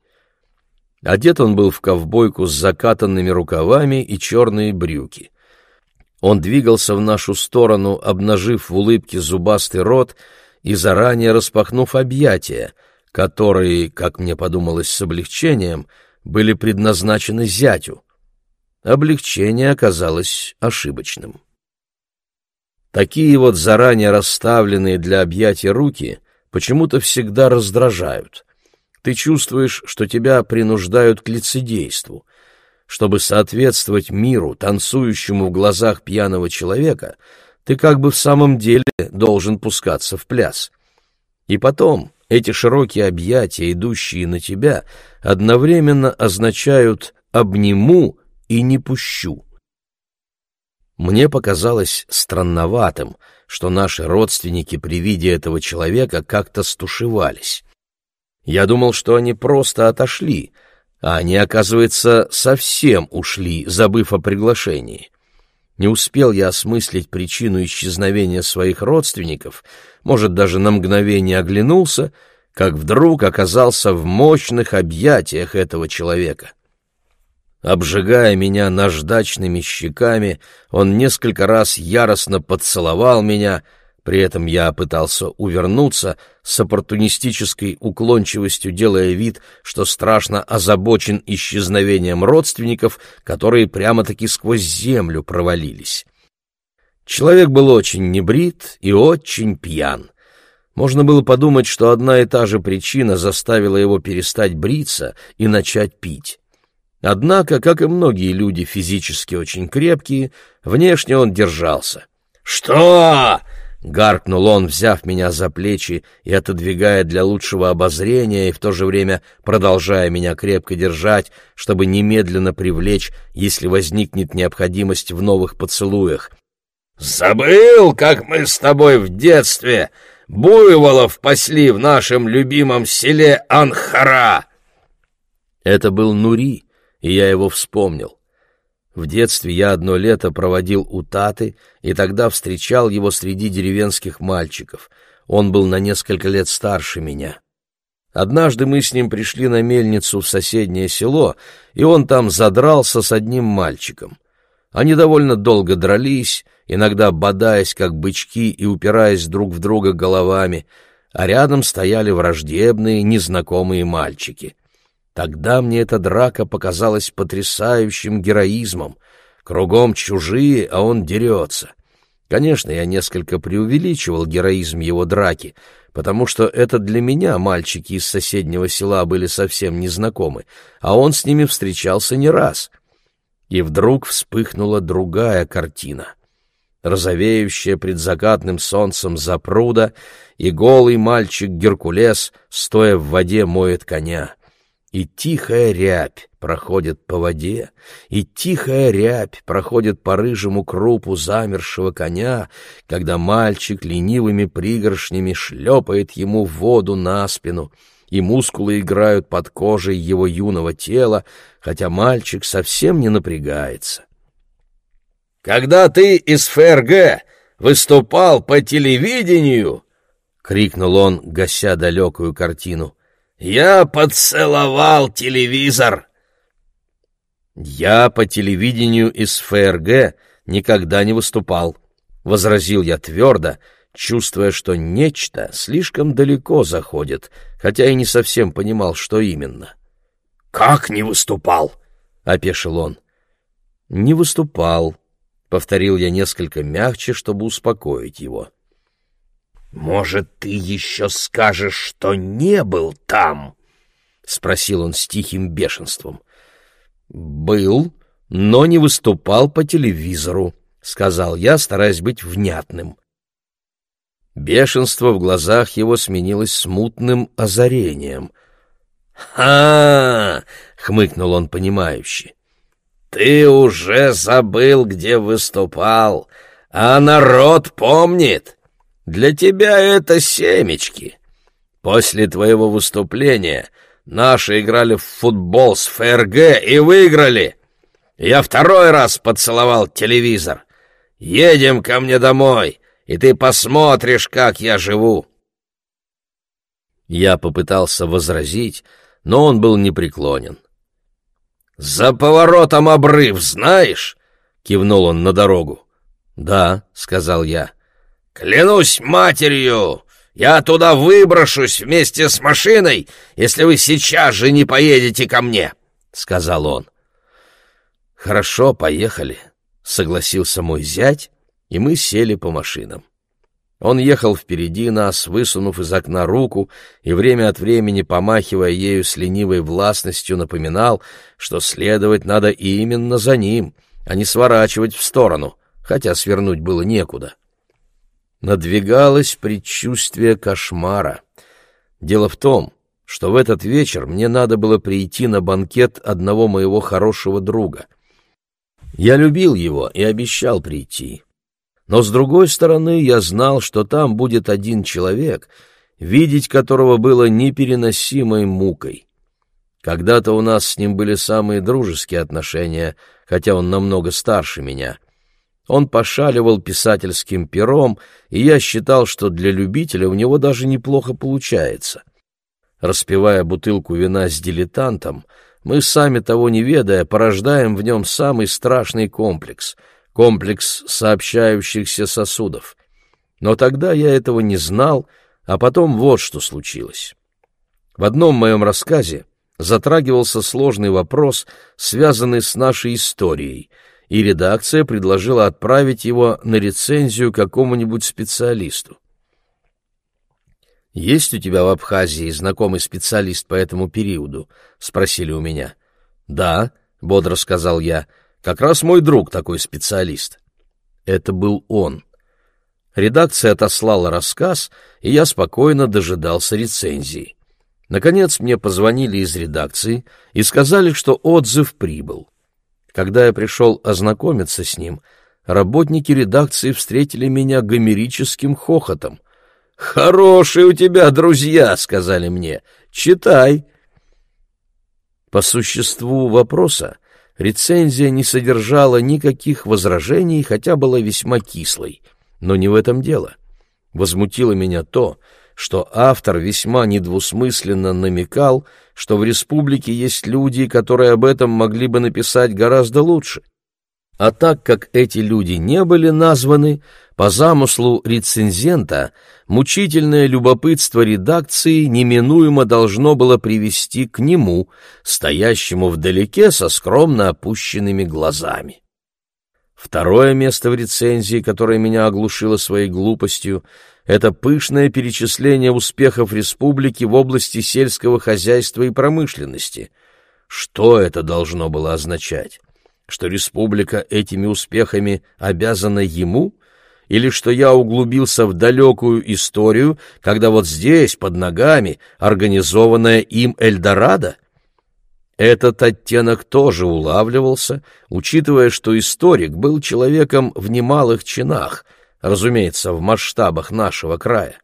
Одет он был в ковбойку с закатанными рукавами и черные брюки. Он двигался в нашу сторону, обнажив в улыбке зубастый рот и заранее распахнув объятия, которые, как мне подумалось с облегчением, были предназначены зятю. Облегчение оказалось ошибочным. Такие вот заранее расставленные для объятия руки почему-то всегда раздражают. Ты чувствуешь, что тебя принуждают к лицедейству, чтобы соответствовать миру, танцующему в глазах пьяного человека, ты как бы в самом деле должен пускаться в пляс. И потом, Эти широкие объятия, идущие на тебя, одновременно означают «обниму» и «не пущу». Мне показалось странноватым, что наши родственники при виде этого человека как-то стушевались. Я думал, что они просто отошли, а они, оказывается, совсем ушли, забыв о приглашении. Не успел я осмыслить причину исчезновения своих родственников, может, даже на мгновение оглянулся, как вдруг оказался в мощных объятиях этого человека. Обжигая меня наждачными щеками, он несколько раз яростно поцеловал меня — при этом я пытался увернуться, с оппортунистической уклончивостью делая вид, что страшно озабочен исчезновением родственников, которые прямо-таки сквозь землю провалились. Человек был очень небрит и очень пьян. Можно было подумать, что одна и та же причина заставила его перестать бриться и начать пить. Однако, как и многие люди физически очень крепкие, внешне он держался. «Что?» Гаркнул он, взяв меня за плечи и отодвигая для лучшего обозрения, и в то же время продолжая меня крепко держать, чтобы немедленно привлечь, если возникнет необходимость в новых поцелуях. «Забыл, как мы с тобой в детстве буйволов пасли в нашем любимом селе Анхара!» Это был Нури, и я его вспомнил. В детстве я одно лето проводил у Таты, и тогда встречал его среди деревенских мальчиков. Он был на несколько лет старше меня. Однажды мы с ним пришли на мельницу в соседнее село, и он там задрался с одним мальчиком. Они довольно долго дрались, иногда бодаясь, как бычки, и упираясь друг в друга головами, а рядом стояли враждебные, незнакомые мальчики. Тогда мне эта драка показалась потрясающим героизмом. Кругом чужие, а он дерется. Конечно, я несколько преувеличивал героизм его драки, потому что это для меня мальчики из соседнего села были совсем незнакомы, а он с ними встречался не раз. И вдруг вспыхнула другая картина. Розовеющая предзакатным солнцем запруда, и голый мальчик Геркулес, стоя в воде, моет коня — и тихая рябь проходит по воде, и тихая рябь проходит по рыжему крупу замершего коня, когда мальчик ленивыми пригоршнями шлепает ему воду на спину, и мускулы играют под кожей его юного тела, хотя мальчик совсем не напрягается. «Когда ты из ФРГ выступал по телевидению!» — крикнул он, гася далекую картину — я поцеловал телевизор. Я по телевидению из ФРГ никогда не выступал, возразил я твердо, чувствуя, что нечто слишком далеко заходит, хотя и не совсем понимал, что именно. Как не выступал? опешил он. Не выступал, повторил я несколько мягче, чтобы успокоить его. «Может, ты еще скажешь, что не был там?» — спросил он с тихим бешенством. «Был, но не выступал по телевизору», — сказал я, стараясь быть внятным. Бешенство в глазах его сменилось смутным озарением. «Ха!» — хмыкнул он понимающе. «Ты уже забыл, где выступал, а народ помнит!» Для тебя это семечки. После твоего выступления наши играли в футбол с ФРГ и выиграли. Я второй раз поцеловал телевизор. Едем ко мне домой, и ты посмотришь, как я живу. Я попытался возразить, но он был непреклонен. «За поворотом обрыв, знаешь?» — кивнул он на дорогу. «Да», — сказал я. «Клянусь матерью, я туда выброшусь вместе с машиной, если вы сейчас же не поедете ко мне», — сказал он. «Хорошо, поехали», — согласился мой зять, и мы сели по машинам. Он ехал впереди нас, высунув из окна руку и время от времени, помахивая ею с ленивой властностью, напоминал, что следовать надо именно за ним, а не сворачивать в сторону, хотя свернуть было некуда. Надвигалось предчувствие кошмара. Дело в том, что в этот вечер мне надо было прийти на банкет одного моего хорошего друга. Я любил его и обещал прийти. Но, с другой стороны, я знал, что там будет один человек, видеть которого было непереносимой мукой. Когда-то у нас с ним были самые дружеские отношения, хотя он намного старше меня. Он пошаливал писательским пером, и я считал, что для любителя у него даже неплохо получается. Распивая бутылку вина с дилетантом, мы, сами того не ведая, порождаем в нем самый страшный комплекс — комплекс сообщающихся сосудов. Но тогда я этого не знал, а потом вот что случилось. В одном моем рассказе затрагивался сложный вопрос, связанный с нашей историей, и редакция предложила отправить его на рецензию какому-нибудь специалисту. «Есть у тебя в Абхазии знакомый специалист по этому периоду?» — спросили у меня. «Да», — бодро сказал я, — «как раз мой друг такой специалист». Это был он. Редакция отослала рассказ, и я спокойно дожидался рецензии. Наконец мне позвонили из редакции и сказали, что отзыв прибыл. Когда я пришел ознакомиться с ним, работники редакции встретили меня гомерическим хохотом — «Хорошие у тебя друзья», — сказали мне. «Читай». По существу вопроса рецензия не содержала никаких возражений, хотя была весьма кислой. Но не в этом дело. Возмутило меня то, что автор весьма недвусмысленно намекал, что в республике есть люди, которые об этом могли бы написать гораздо лучше. А так как эти люди не были названы, по замыслу рецензента мучительное любопытство редакции неминуемо должно было привести к нему, стоящему вдалеке со скромно опущенными глазами. Второе место в рецензии, которое меня оглушило своей глупостью, это пышное перечисление успехов республики в области сельского хозяйства и промышленности. Что это должно было означать? Что республика этими успехами обязана ему — или что я углубился в далекую историю, когда вот здесь, под ногами, организованная им Эльдорадо? Этот оттенок тоже улавливался, учитывая, что историк был человеком в немалых чинах, разумеется, в масштабах нашего края.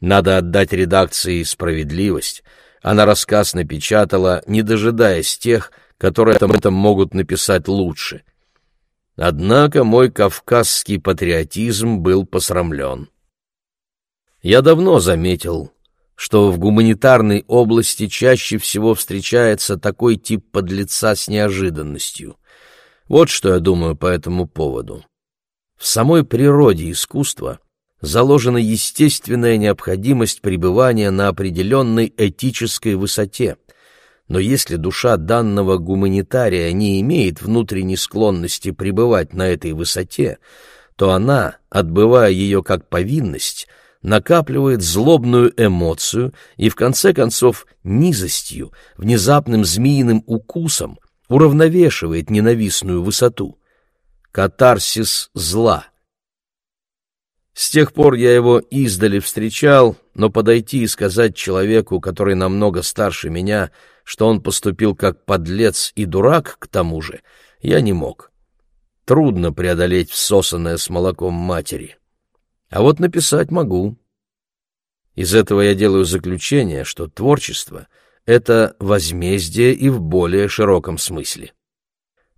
Надо отдать редакции справедливость. Она рассказ напечатала, не дожидаясь тех, которые об этом могут написать лучше — Однако мой кавказский патриотизм был посрамлен. Я давно заметил, что в гуманитарной области чаще всего встречается такой тип подлеца с неожиданностью. Вот что я думаю по этому поводу. В самой природе искусства заложена естественная необходимость пребывания на определенной этической высоте — но если душа данного гуманитария не имеет внутренней склонности пребывать на этой высоте, то она, отбывая ее как повинность, накапливает злобную эмоцию и, в конце концов, низостью, внезапным змеиным укусом уравновешивает ненавистную высоту. Катарсис зла. С тех пор я его издали встречал, но подойти и сказать человеку, который намного старше меня, что он поступил как подлец и дурак к тому же, я не мог. Трудно преодолеть всосанное с молоком матери. А вот написать могу. Из этого я делаю заключение, что творчество — это возмездие и в более широком смысле.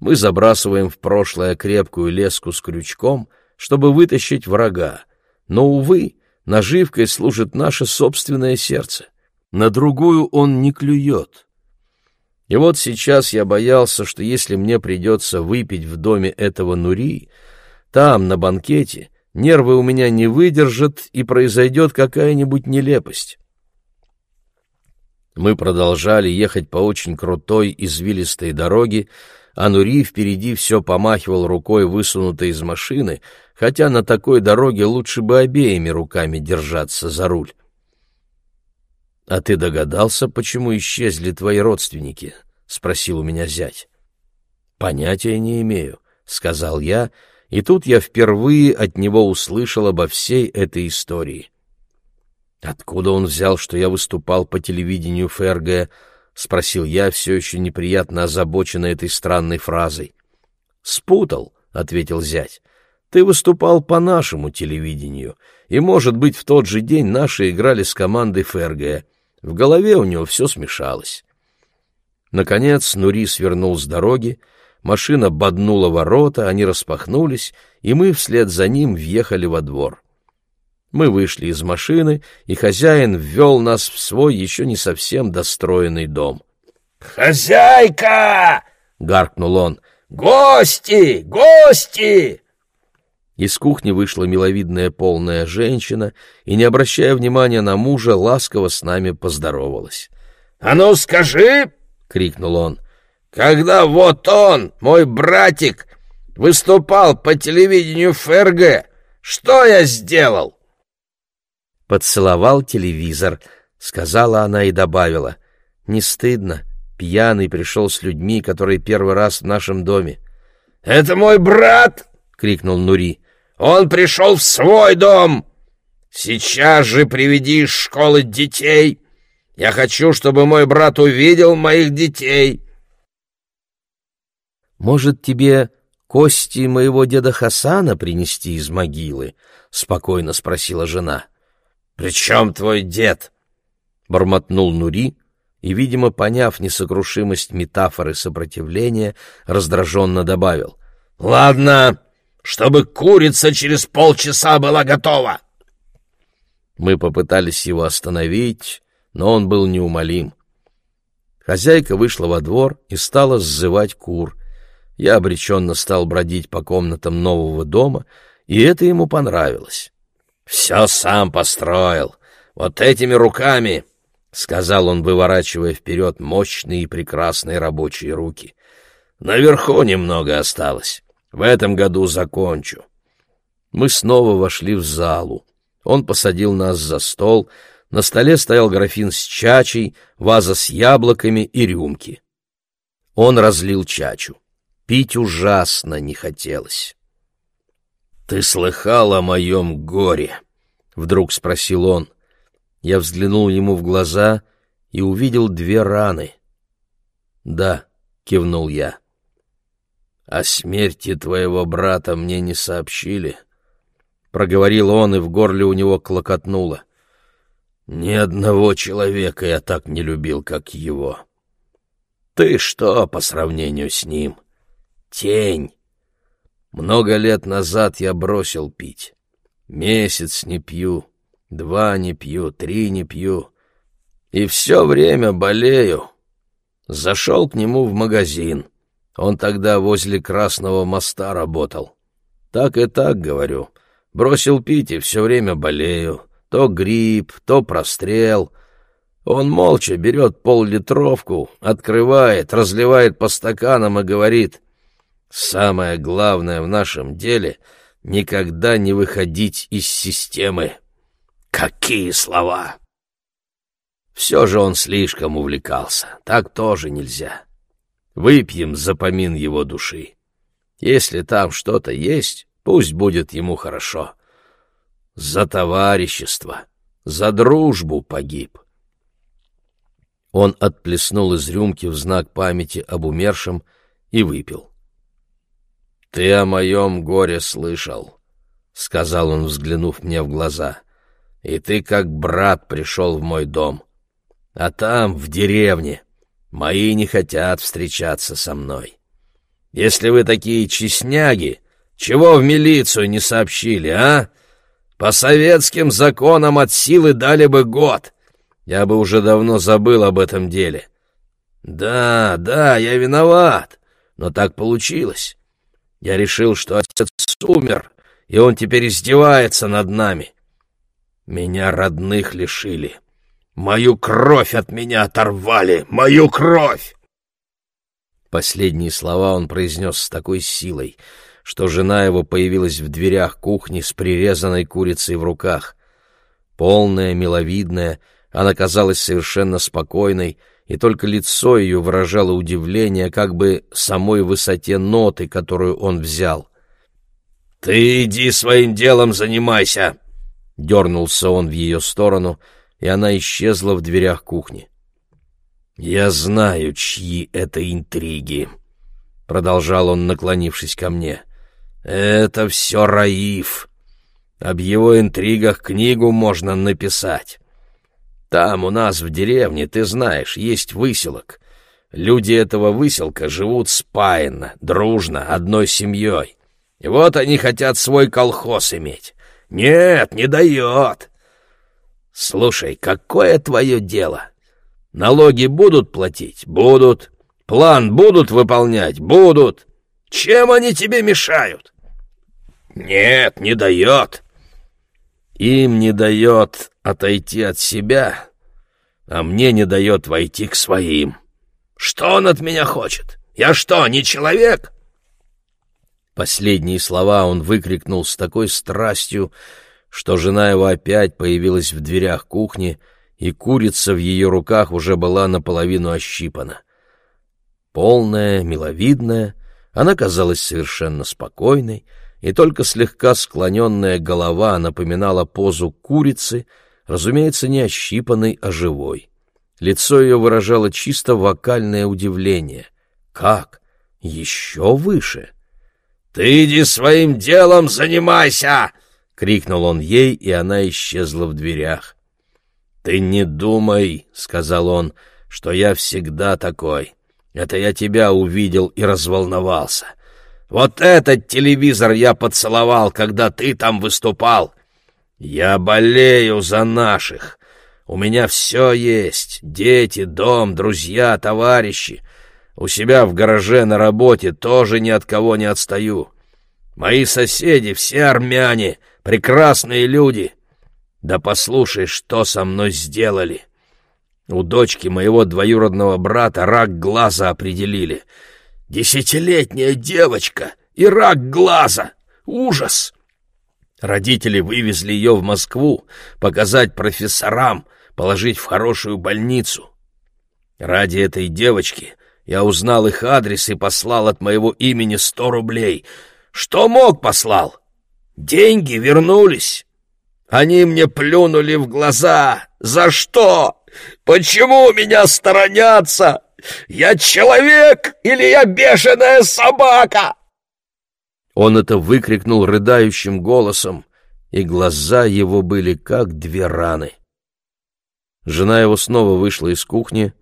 Мы забрасываем в прошлое крепкую леску с крючком, чтобы вытащить врага, но, увы, наживкой служит наше собственное сердце. На другую он не клюет. И вот сейчас я боялся, что если мне придется выпить в доме этого Нури, там, на банкете, нервы у меня не выдержат и произойдет какая-нибудь нелепость. Мы продолжали ехать по очень крутой извилистой дороге, а впереди все помахивал рукой, высунутой из машины, хотя на такой дороге лучше бы обеими руками держаться за руль. «А ты догадался, почему исчезли твои родственники?» — спросил у меня зять. «Понятия не имею», — сказал я, и тут я впервые от него услышал обо всей этой истории. Откуда он взял, что я выступал по телевидению ФРГ? Спросил я, все еще неприятно озабоченный этой странной фразой. Спутал, ответил зять. Ты выступал по нашему телевидению, и, может быть, в тот же день наши играли с командой ФРГ. В голове у него все смешалось. Наконец Нури свернул с дороги, машина боднула ворота, они распахнулись, и мы вслед за ним въехали во двор. Мы вышли из машины, и хозяин ввел нас в свой еще не совсем достроенный дом. «Хозяйка!» — гаркнул он. «Гости! Гости!» Из кухни вышла миловидная полная женщина и, не обращая внимания на мужа, ласково с нами поздоровалась. «А ну скажи!» — крикнул он. «Когда вот он, мой братик, выступал по телевидению ФРГ, что я сделал?» Поцеловал телевизор, сказала она и добавила. Не стыдно, пьяный пришел с людьми, которые первый раз в нашем доме. «Это мой брат!» — крикнул Нури. «Он пришел в свой дом! Сейчас же приведи из школы детей! Я хочу, чтобы мой брат увидел моих детей!» «Может, тебе кости моего деда Хасана принести из могилы?» — спокойно спросила жена. «При чем твой дед?» — бормотнул Нури, и, видимо, поняв несокрушимость метафоры сопротивления, раздраженно добавил. «Ладно, чтобы курица через полчаса была готова!» Мы попытались его остановить, но он был неумолим. Хозяйка вышла во двор и стала сзывать кур. Я обреченно стал бродить по комнатам нового дома, и это ему понравилось. «Все сам построил. Вот этими руками!» — сказал он, выворачивая вперед мощные и прекрасные рабочие руки. «Наверху немного осталось. В этом году закончу». Мы снова вошли в залу. Он посадил нас за стол. На столе стоял графин с чачей, ваза с яблоками и рюмки. Он разлил чачу. Пить ужасно не хотелось. «Ты слыхал о моем горе?» — вдруг спросил он. Я взглянул ему в глаза и увидел две раны. «Да», — кивнул я. «О смерти твоего брата мне не сообщили», — проговорил он, и в горле у него клокотнуло. «Ни одного человека я так не любил, как его. Ты что по сравнению с ним? Тень. Много лет назад я бросил пить. Месяц не пью, два не пью, три не пью. И все время болею. Зашел к нему в магазин. Он тогда возле Красного моста работал. Так и так, говорю. Бросил пить и все время болею. То грипп, то прострел. Он молча берет пол-литровку, открывает, разливает по стаканам и говорит — Самое главное в нашем деле — никогда не выходить из системы. Какие слова! Все же он слишком увлекался, так тоже нельзя. Выпьем за помин его души. Если там что-то есть, пусть будет ему хорошо. За товарищество, за дружбу погиб. Он отплеснул из рюмки в знак памяти об умершем и выпил. «Ты о моем горе слышал», — сказал он, взглянув мне в глаза. «И ты, как брат, пришел в мой дом. А там, в деревне, мои не хотят встречаться со мной. Если вы такие честняги, чего в милицию не сообщили, а? По советским законам от силы дали бы год. Я бы уже давно забыл об этом деле. Да, да, я виноват, но так получилось. Я решил, что отец умер, и он теперь издевается над нами. Меня родных лишили. Мою кровь от меня оторвали! Мою кровь!» Последние слова он произнес с такой силой, что жена его появилась в дверях кухни с прирезанной курицей в руках. Полная, миловидная, она казалась совершенно спокойной, и только лицо ее выражало удивление как бы самой высоте ноты, которую он взял. «Ты иди своим делом занимайся!» — Дернулся он в ее сторону, и она исчезла в дверях кухни. «Я знаю, чьи это интриги», — продолжал он, наклонившись ко мне. «Это все Раиф. Об его интригах книгу можно написать. Там у нас в деревне, ты знаешь, есть выселок. Люди этого выселка живут спаянно, дружно, одной семьей. И вот они хотят свой колхоз иметь. Нет, не дает. Слушай, какое твое дело? Налоги будут платить? Будут. План будут выполнять? Будут. Чем они тебе мешают? Нет, не дает. Им не дает отойти от себя, а мне не дает войти к своим. Что он от меня хочет? Я что, не человек? Последние слова он выкрикнул с такой страстью, что жена его опять появилась в дверях кухни, и курица в ее руках уже была наполовину ощипана. Полная, миловидная, она казалась совершенно спокойной, и только слегка склоненная голова напоминала позу курицы, разумеется, не ощипанной, а живой. Лицо ее выражало чисто вокальное удивление. «Как? Еще выше?» «Ты иди своим делом занимайся!» — крикнул он ей, и она исчезла в дверях. «Ты не думай», — сказал он, — «что я всегда такой. Это я тебя увидел и разволновался. Вот этот телевизор я поцеловал, когда ты там выступал. Я болею за наших. У меня все есть — дети, дом, друзья, товарищи. У себя в гараже на работе тоже ни от кого не отстаю. Мои соседи все армяне, прекрасные люди. Да послушай, что со мной сделали. У дочки моего двоюродного брата рак глаза определили — Десятилетняя девочка и рак глаза. Ужас! Родители вывезли ее в Москву, показать профессорам, положить в хорошую больницу. Ради этой девочки я узнал их адрес и послал от моего имени сто рублей. Что мог, послал? Деньги вернулись. Они мне плюнули в глаза. За что? Почему меня сторонятся? Я человек или я бешеная собака?» Он это выкрикнул рыдающим голосом, и глаза его были как две раны. Жена его снова вышла из кухни,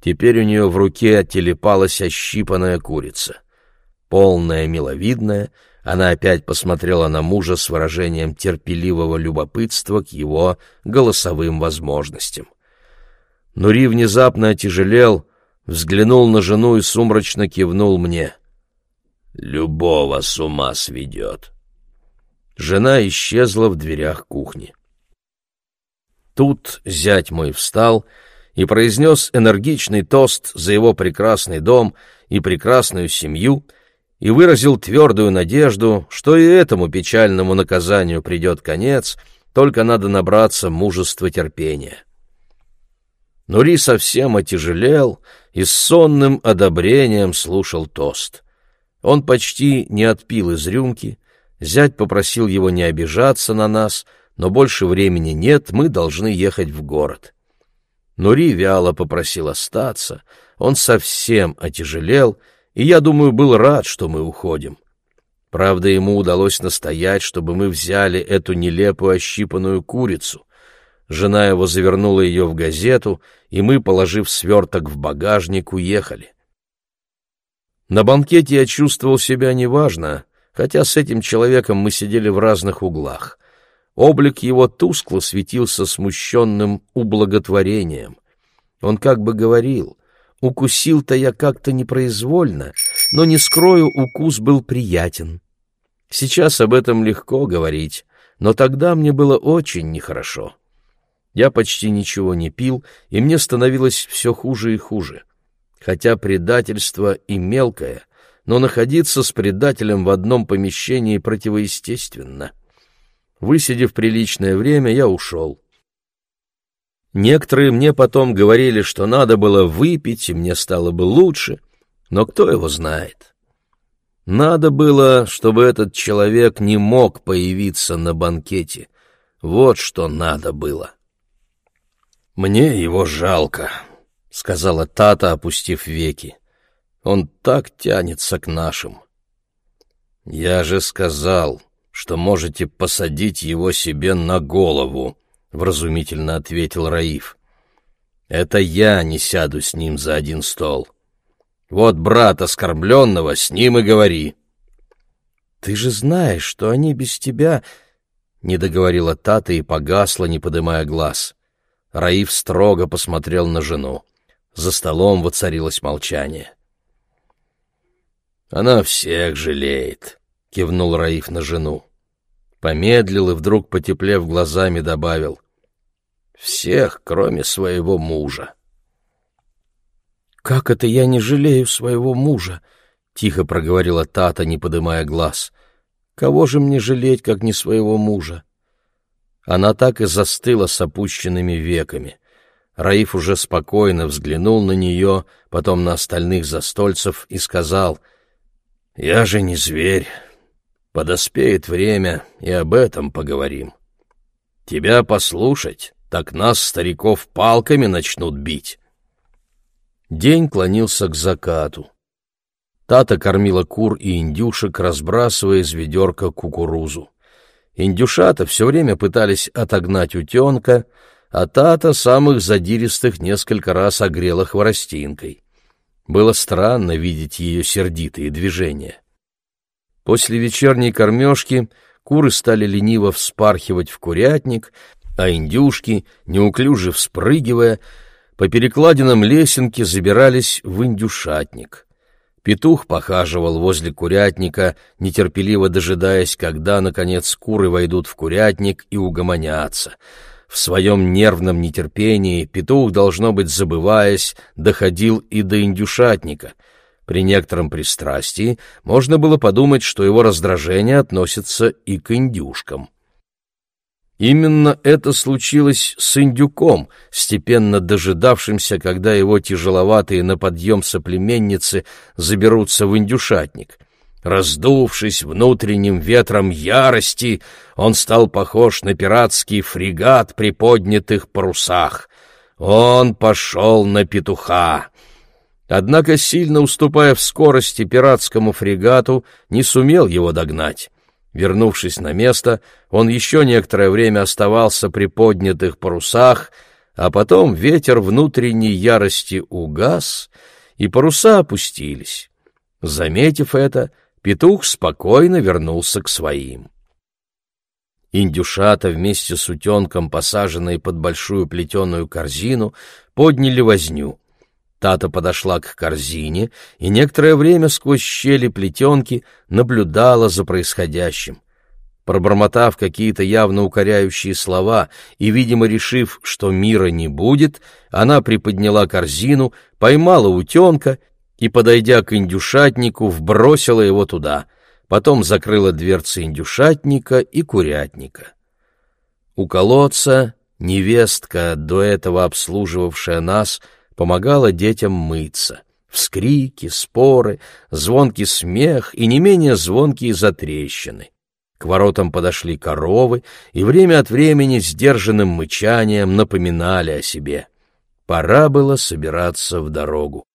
теперь у нее в руке телепалась ощипанная курица. Полная, миловидная, она опять посмотрела на мужа с выражением терпеливого любопытства к его голосовым возможностям. Нури внезапно отяжелел, взглянул на жену и сумрачно кивнул мне. «Любого с ума сведет». Жена исчезла в дверях кухни. Тут зять мой встал и произнес энергичный тост за его прекрасный дом и прекрасную семью и выразил твердую надежду, что и этому печальному наказанию придет конец, только надо набраться мужества терпения. Нури совсем отяжелел и с сонным одобрением слушал тост. Он почти не отпил из рюмки, зять попросил его не обижаться на нас, но больше времени нет, мы должны ехать в город. Нури вяло попросил остаться, он совсем отяжелел, и, я думаю, был рад, что мы уходим. Правда, ему удалось настоять, чтобы мы взяли эту нелепую ощипанную курицу. Жена его завернула ее в газету, и мы, положив сверток в багажник, уехали. На банкете я чувствовал себя неважно, хотя с этим человеком мы сидели в разных углах. Облик его тускло светился смущенным ублаготворением. Он как бы говорил, укусил-то я как-то непроизвольно, но, не скрою, укус был приятен. Сейчас об этом легко говорить, но тогда мне было очень нехорошо. Я почти ничего не пил, и мне становилось все хуже и хуже. Хотя предательство и мелкое, но находиться с предателем в одном помещении противоестественно. Высидев приличное время, я ушел. Некоторые мне потом говорили, что надо было выпить, и мне стало бы лучше, но кто его знает. Надо было, чтобы этот человек не мог появиться на банкете — Вот что надо было. «Мне его жалко», — сказала Тата, опустив веки. «Он так тянется к нашим». «Я же сказал, что можете посадить его себе на голову», — вразумительно ответил Раиф. «Это я не сяду с ним за один стол. Вот брат оскорбленного, с ним и говори». «Ты же знаешь, что они без тебя...» — не договорила Тата и погасла, не подымая глаз. Раиф строго посмотрел на жену. За столом воцарилось молчание. «Она всех жалеет», — кивнул Раиф на жену. Помедлил и вдруг, потеплев глазами, добавил. «Всех, кроме своего мужа». «Как это я не жалею своего мужа?» — тихо проговорила Тата, не подымая глаз. «Кого же мне жалеть, как не своего мужа?» Она так и застыла с опущенными веками. Раиф уже спокойно взглянул на нее, потом на остальных застольцев и сказал, «Я же не зверь. Подоспеет время, и об этом поговорим. Тебя послушать, так нас, стариков, палками начнут бить. День клонился к закату. Тата кормила кур и индюшек, разбрасывая из ведерка кукурузу. Индюшата все время пытались отогнать утенка, а Тата самых задиристых несколько раз огрела хворостинкой. Было странно видеть ее сердитые движения. После вечерней кормежки куры стали лениво вспархивать в курятник, а индюшки, неуклюже вспрыгивая, по перекладинам лесенки забирались в индюшатник. Петух похаживал возле курятника, нетерпеливо дожидаясь, когда, наконец, куры войдут в курятник и угомонятся. В своем нервном нетерпении петух, должно быть, забываясь, доходил и до индюшатника — при некотором пристрастии можно было подумать, что его раздражение относится и к индюшкам. Именно это случилось с индюком, степенно дожидавшимся, когда его тяжеловатые на подъем соплеменницы заберутся в индюшатник. Раздувшись внутренним ветром ярости, он стал похож на пиратский фрегат при поднятых парусах. Он пошел на петуха. Однако, сильно уступая в скорости пиратскому фрегату, не сумел его догнать. Вернувшись на место, он еще некоторое время оставался при поднятых парусах, а потом ветер внутренней ярости угас, и паруса опустились. Заметив это, петух спокойно вернулся к своим. Индюшата вместе с утенком, посаженные под большую плетеную корзину, подняли возню — Тата подошла к корзине и некоторое время сквозь щели плетенки наблюдала за происходящим. Пробормотав какие-то явно укоряющие слова и, видимо, решив, что мира не будет, она приподняла корзину, поймала утенка и, подойдя к индюшатнику, вбросила его туда, потом закрыла дверцы индюшатника и курятника. У колодца невестка, до этого обслуживавшая нас, — помогала детям мыться. Вскрики, споры, звонкий смех и не менее звонкие затрещины. К воротам подошли коровы и время от времени сдержанным мычанием напоминали о себе. Пора было собираться в дорогу.